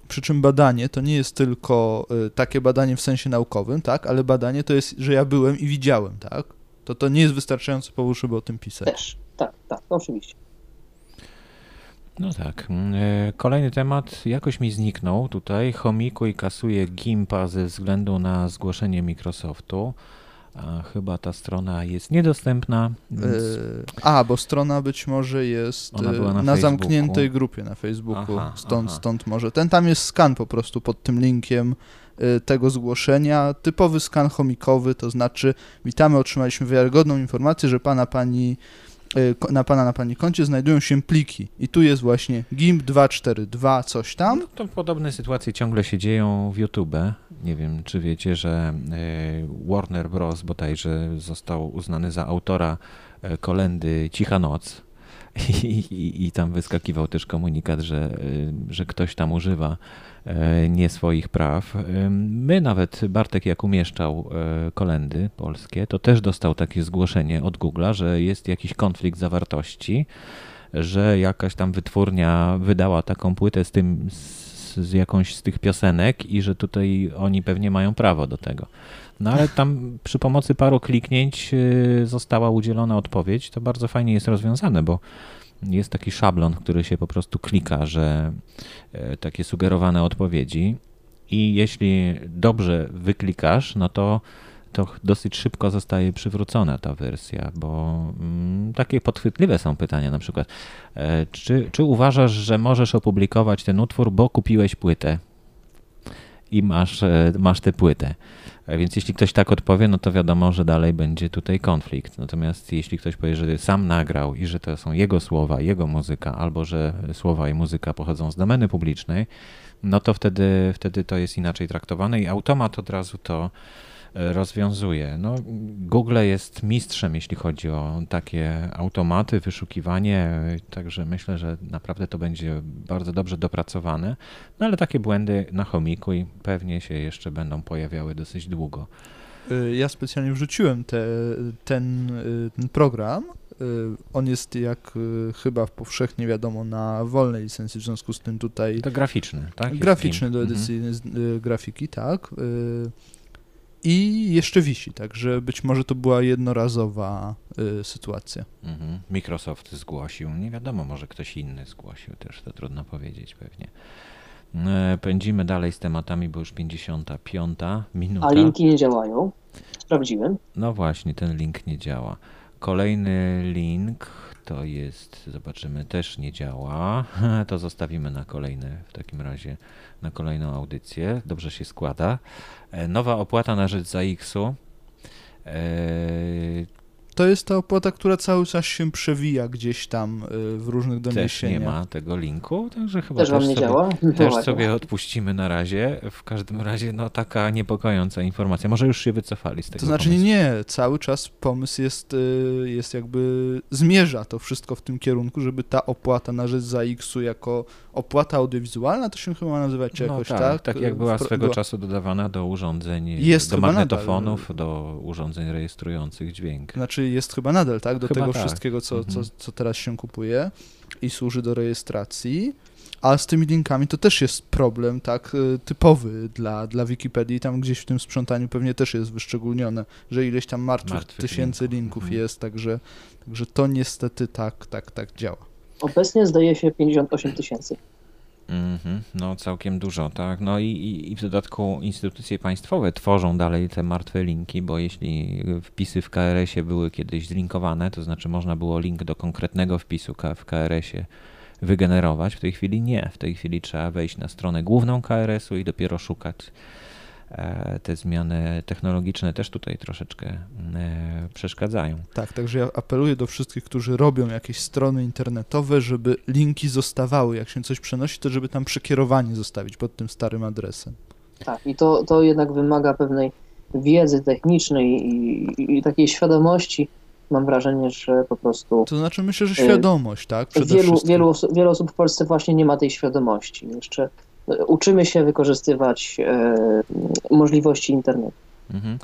Przy czym badanie to nie jest tylko y, takie badanie w sensie naukowym, tak? Ale badanie to jest, że ja byłem i widziałem, tak? To to nie jest wystarczający powód, żeby o tym pisać. Też. Tak, tak, oczywiście. No tak. Mm, e, Kolejny temat jakoś mi zniknął tutaj. Chomikuj kasuje Gimpa ze względu na zgłoszenie Microsoftu. A chyba ta strona jest niedostępna, więc Y, A, bo strona być może jest była na na, zamkniętej grupie na Facebooku, Aha, stąd, aha. stąd może. Ten tam jest skan po prostu pod tym linkiem tego zgłoszenia. Typowy skan chomikowy, to znaczy witamy, otrzymaliśmy wiarygodną informację, że pana, pani na pana, na pani koncie znajdują się pliki i tu jest właśnie GIMP 242 coś tam. No to podobne sytuacje ciągle się dzieją w YouTube. Nie wiem, czy wiecie, że y, Warner Bros. bodajże został uznany za autora y, kolendy Cicha Noc. I, i, I, tam wyskakiwał też komunikat, że, że ktoś tam używa E, nie swoich praw. E, my nawet, Bartek jak umieszczał kolendy polskie, to też dostał takie zgłoszenie od Google'a, że jest jakiś konflikt zawartości, że jakaś tam wytwórnia wydała taką płytę z tym, z, z jakąś z tych piosenek i że tutaj oni pewnie mają prawo do tego. No ale tam przy pomocy paru kliknięć została udzielona odpowiedź. To bardzo fajnie jest rozwiązane, bo jest taki szablon, który się po prostu klika, że e, takie sugerowane odpowiedzi i jeśli dobrze wyklikasz, no to to dosyć szybko zostaje przywrócona ta wersja, bo mm, takie podchwytliwe są pytania na przykład. E, czy, czy uważasz, że możesz opublikować ten utwór, bo kupiłeś płytę i masz, e, masz tę płytę? Więc jeśli ktoś tak odpowie, no to wiadomo, że dalej będzie tutaj konflikt. Natomiast jeśli ktoś powie, że sam nagrał i że to są jego słowa, jego muzyka, albo że słowa i muzyka pochodzą z domeny publicznej, no to wtedy, wtedy to jest inaczej traktowane i automat od razu to rozwiązuje. No, Google jest mistrzem, jeśli chodzi o takie automaty, wyszukiwanie, także myślę, że naprawdę to będzie bardzo dobrze dopracowane. No ale takie błędy na chomiku i pewnie się jeszcze będą pojawiały dosyć długo. Y, ja specjalnie wrzuciłem te, ten, y, ten program. Y, on jest jak chyba powszechnie wiadomo na wolnej licencji, w związku z tym tutaj. To graficzny, tak? Graficzny do edycji mhm. grafiki, tak i jeszcze wisi, także być może to była jednorazowa y, sytuacja. Mhm. Microsoft zgłosił, nie wiadomo, może ktoś inny zgłosił też, to trudno powiedzieć pewnie. E, pędzimy dalej z tematami, bo już 55 minuta. A linki nie działają? Sprawdziłem. No właśnie, ten link nie działa. Kolejny link to jest, zobaczymy, też nie działa. To zostawimy na kolejny w takim razie na kolejną audycję. Dobrze się składa. E, nowa opłata na rzecz ZAX-u. To jest ta opłata, która cały czas się przewija gdzieś tam y, w różnych doniesieniach. Też nie ma tego linku, także chyba też, też, nie sobie, działa? No też sobie odpuścimy na razie. W każdym razie no taka niepokojąca informacja. Może już się wycofali z tego To znaczy pomysłu. nie, cały czas pomysł jest, y, jest jakby zmierza to wszystko w tym kierunku, żeby ta opłata na rzecz ZAX-u jako opłata audiowizualna, to się chyba ma nazywać no jakoś, tak? Tak, tak jak była swego była... czasu dodawana do urządzeń, jest do magnetofonów, nadal. do urządzeń rejestrujących dźwięk. Znaczy jest chyba nadal, tak? Do chyba tego tak. wszystkiego, co, mhm. co, co teraz się kupuje i służy do rejestracji. A z tymi linkami to też jest problem, tak, y, typowy dla, dla Wikipedii. Tam gdzieś w tym sprzątaniu pewnie też jest wyszczególnione, że ileś tam martwych, martwych tysięcy linków, linków mhm. jest, także, także to niestety tak, tak, tak działa. Obecnie zdaje się 58 tysięcy. Mm -hmm. No całkiem dużo, tak. No i, i, i, w dodatku instytucje państwowe tworzą dalej te martwe linki, bo jeśli wpisy w KRS-ie były kiedyś zlinkowane, to znaczy można było link do konkretnego wpisu w KRS-ie wygenerować, w tej chwili nie. W tej chwili trzeba wejść na stronę główną KRS-u i dopiero szukać te zmiany technologiczne też tutaj troszeczkę e, przeszkadzają. Tak, także ja apeluję do wszystkich, którzy robią jakieś strony internetowe, żeby linki zostawały. Jak się coś przenosi, to żeby tam przekierowanie zostawić pod tym starym adresem. Tak, i to, to jednak wymaga pewnej wiedzy technicznej i, i takiej świadomości, mam wrażenie, że po prostu. To znaczy, myślę, że świadomość, tak? Przede wielu, wielu, wielu osób w Polsce właśnie nie ma tej świadomości. Jeszcze uczymy się wykorzystywać e, możliwości internetu. Mhm.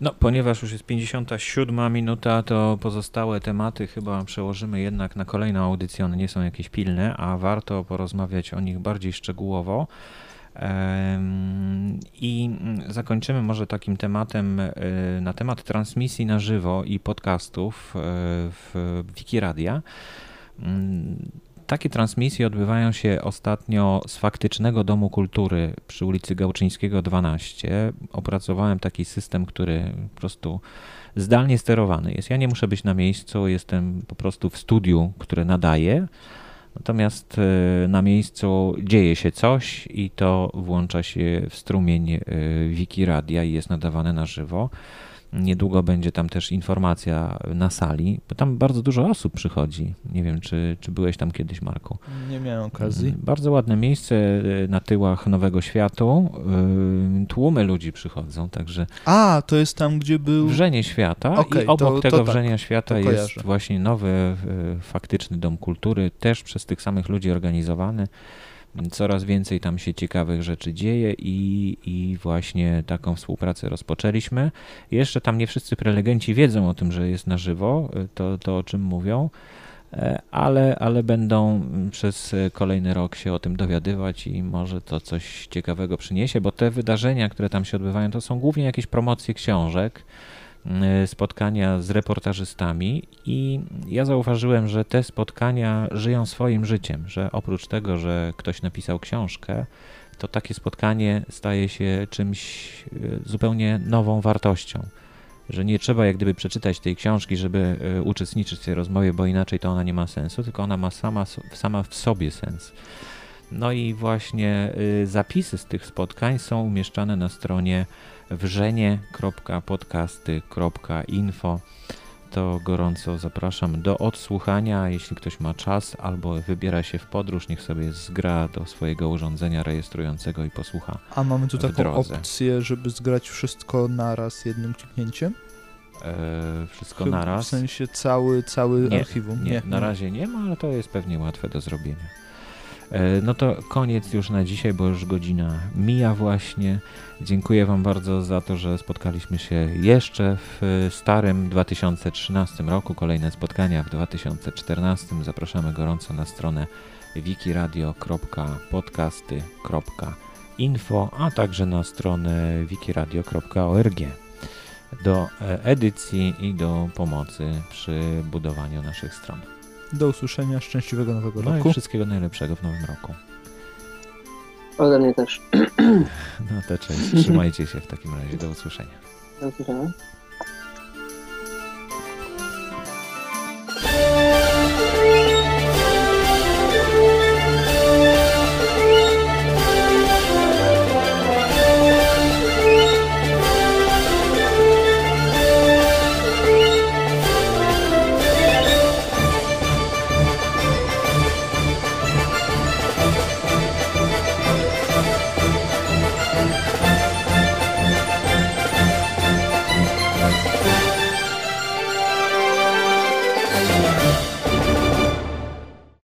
No, ponieważ już jest 57 minuta, to pozostałe tematy chyba przełożymy jednak na kolejną audycję. One nie są jakieś pilne, a warto porozmawiać o nich bardziej szczegółowo. I zakończymy może takim tematem e, na temat transmisji na żywo i podcastów e, w Wikiradia. Mm, takie transmisje odbywają się ostatnio z faktycznego Domu Kultury przy ulicy Gałczyńskiego 12. Opracowałem taki system, który po prostu zdalnie sterowany jest. Ja nie muszę być na miejscu, jestem po prostu w studiu, które nadaje. Natomiast e, na miejscu dzieje się coś i to włącza się w strumień e, Wiki Radia i jest nadawane na żywo. Niedługo będzie tam też informacja na sali, bo tam bardzo dużo osób przychodzi. Nie wiem, czy, czy byłeś tam kiedyś, Marku. Nie miałem okazji. Mm, Bardzo ładne miejsce y, na tyłach Nowego Światu. Y, Tłumy ludzi przychodzą, także A, to jest tam, gdzie był... Wrzenie Świata Okej, i obok to- to tego tak, Wrzenia Świata to jest właśnie nowy y, faktyczny Dom Kultury, też przez tych samych ludzi organizowany. Coraz więcej tam się ciekawych rzeczy dzieje i, i właśnie taką współpracę rozpoczęliśmy. Jeszcze tam nie wszyscy prelegenci wiedzą o tym, że jest na żywo, y, to, to o czym mówią, e, ale, ale będą mm, przez kolejny rok się o tym dowiadywać i może to coś ciekawego przyniesie, bo te wydarzenia, które tam się odbywają, to są głównie jakieś promocje książek, y, spotkania z reportażystami i ja zauważyłem, że te spotkania żyją swoim życiem, że oprócz tego, że ktoś napisał książkę, to takie spotkanie staje się czymś y, zupełnie nową wartością. Że nie trzeba jak gdyby przeczytać tej książki, żeby y, uczestniczyć w tej rozmowie, bo inaczej to ona nie ma sensu, tylko ona ma sama, sama w sobie sens. No i właśnie y, zapisy z tych spotkań są umieszczane na stronie wrzenie.podcasty.info. To gorąco zapraszam do odsłuchania. Jeśli ktoś ma czas albo wybiera się w podróż, niech sobie zgra do swojego urządzenia rejestrującego i posłucha. A mamy tu taką opcję, żeby zgrać wszystko naraz jednym kliknięciem? E, wszystko Chyba naraz. W sensie cały, cały Nie, archiwum. Nie, na razie nie ma, ale to jest pewnie łatwe do zrobienia. E, No to koniec już na dzisiaj, bo już godzina mija właśnie. Dziękuję Wam bardzo za to, że spotkaliśmy się jeszcze w starym 2013 roku. Kolejne spotkania w 2014. Zapraszamy gorąco na stronę wikiradio.podcasty.info, a także na stronę wikiradio.org do e, edycji i do pomocy przy budowaniu naszych stron. Do usłyszenia, szczęśliwego nowego No i roku. wszystkiego najlepszego w nowym roku. Ode mnie też. No to cześć, trzymajcie się w takim razie, do usłyszenia. Do usłyszenia.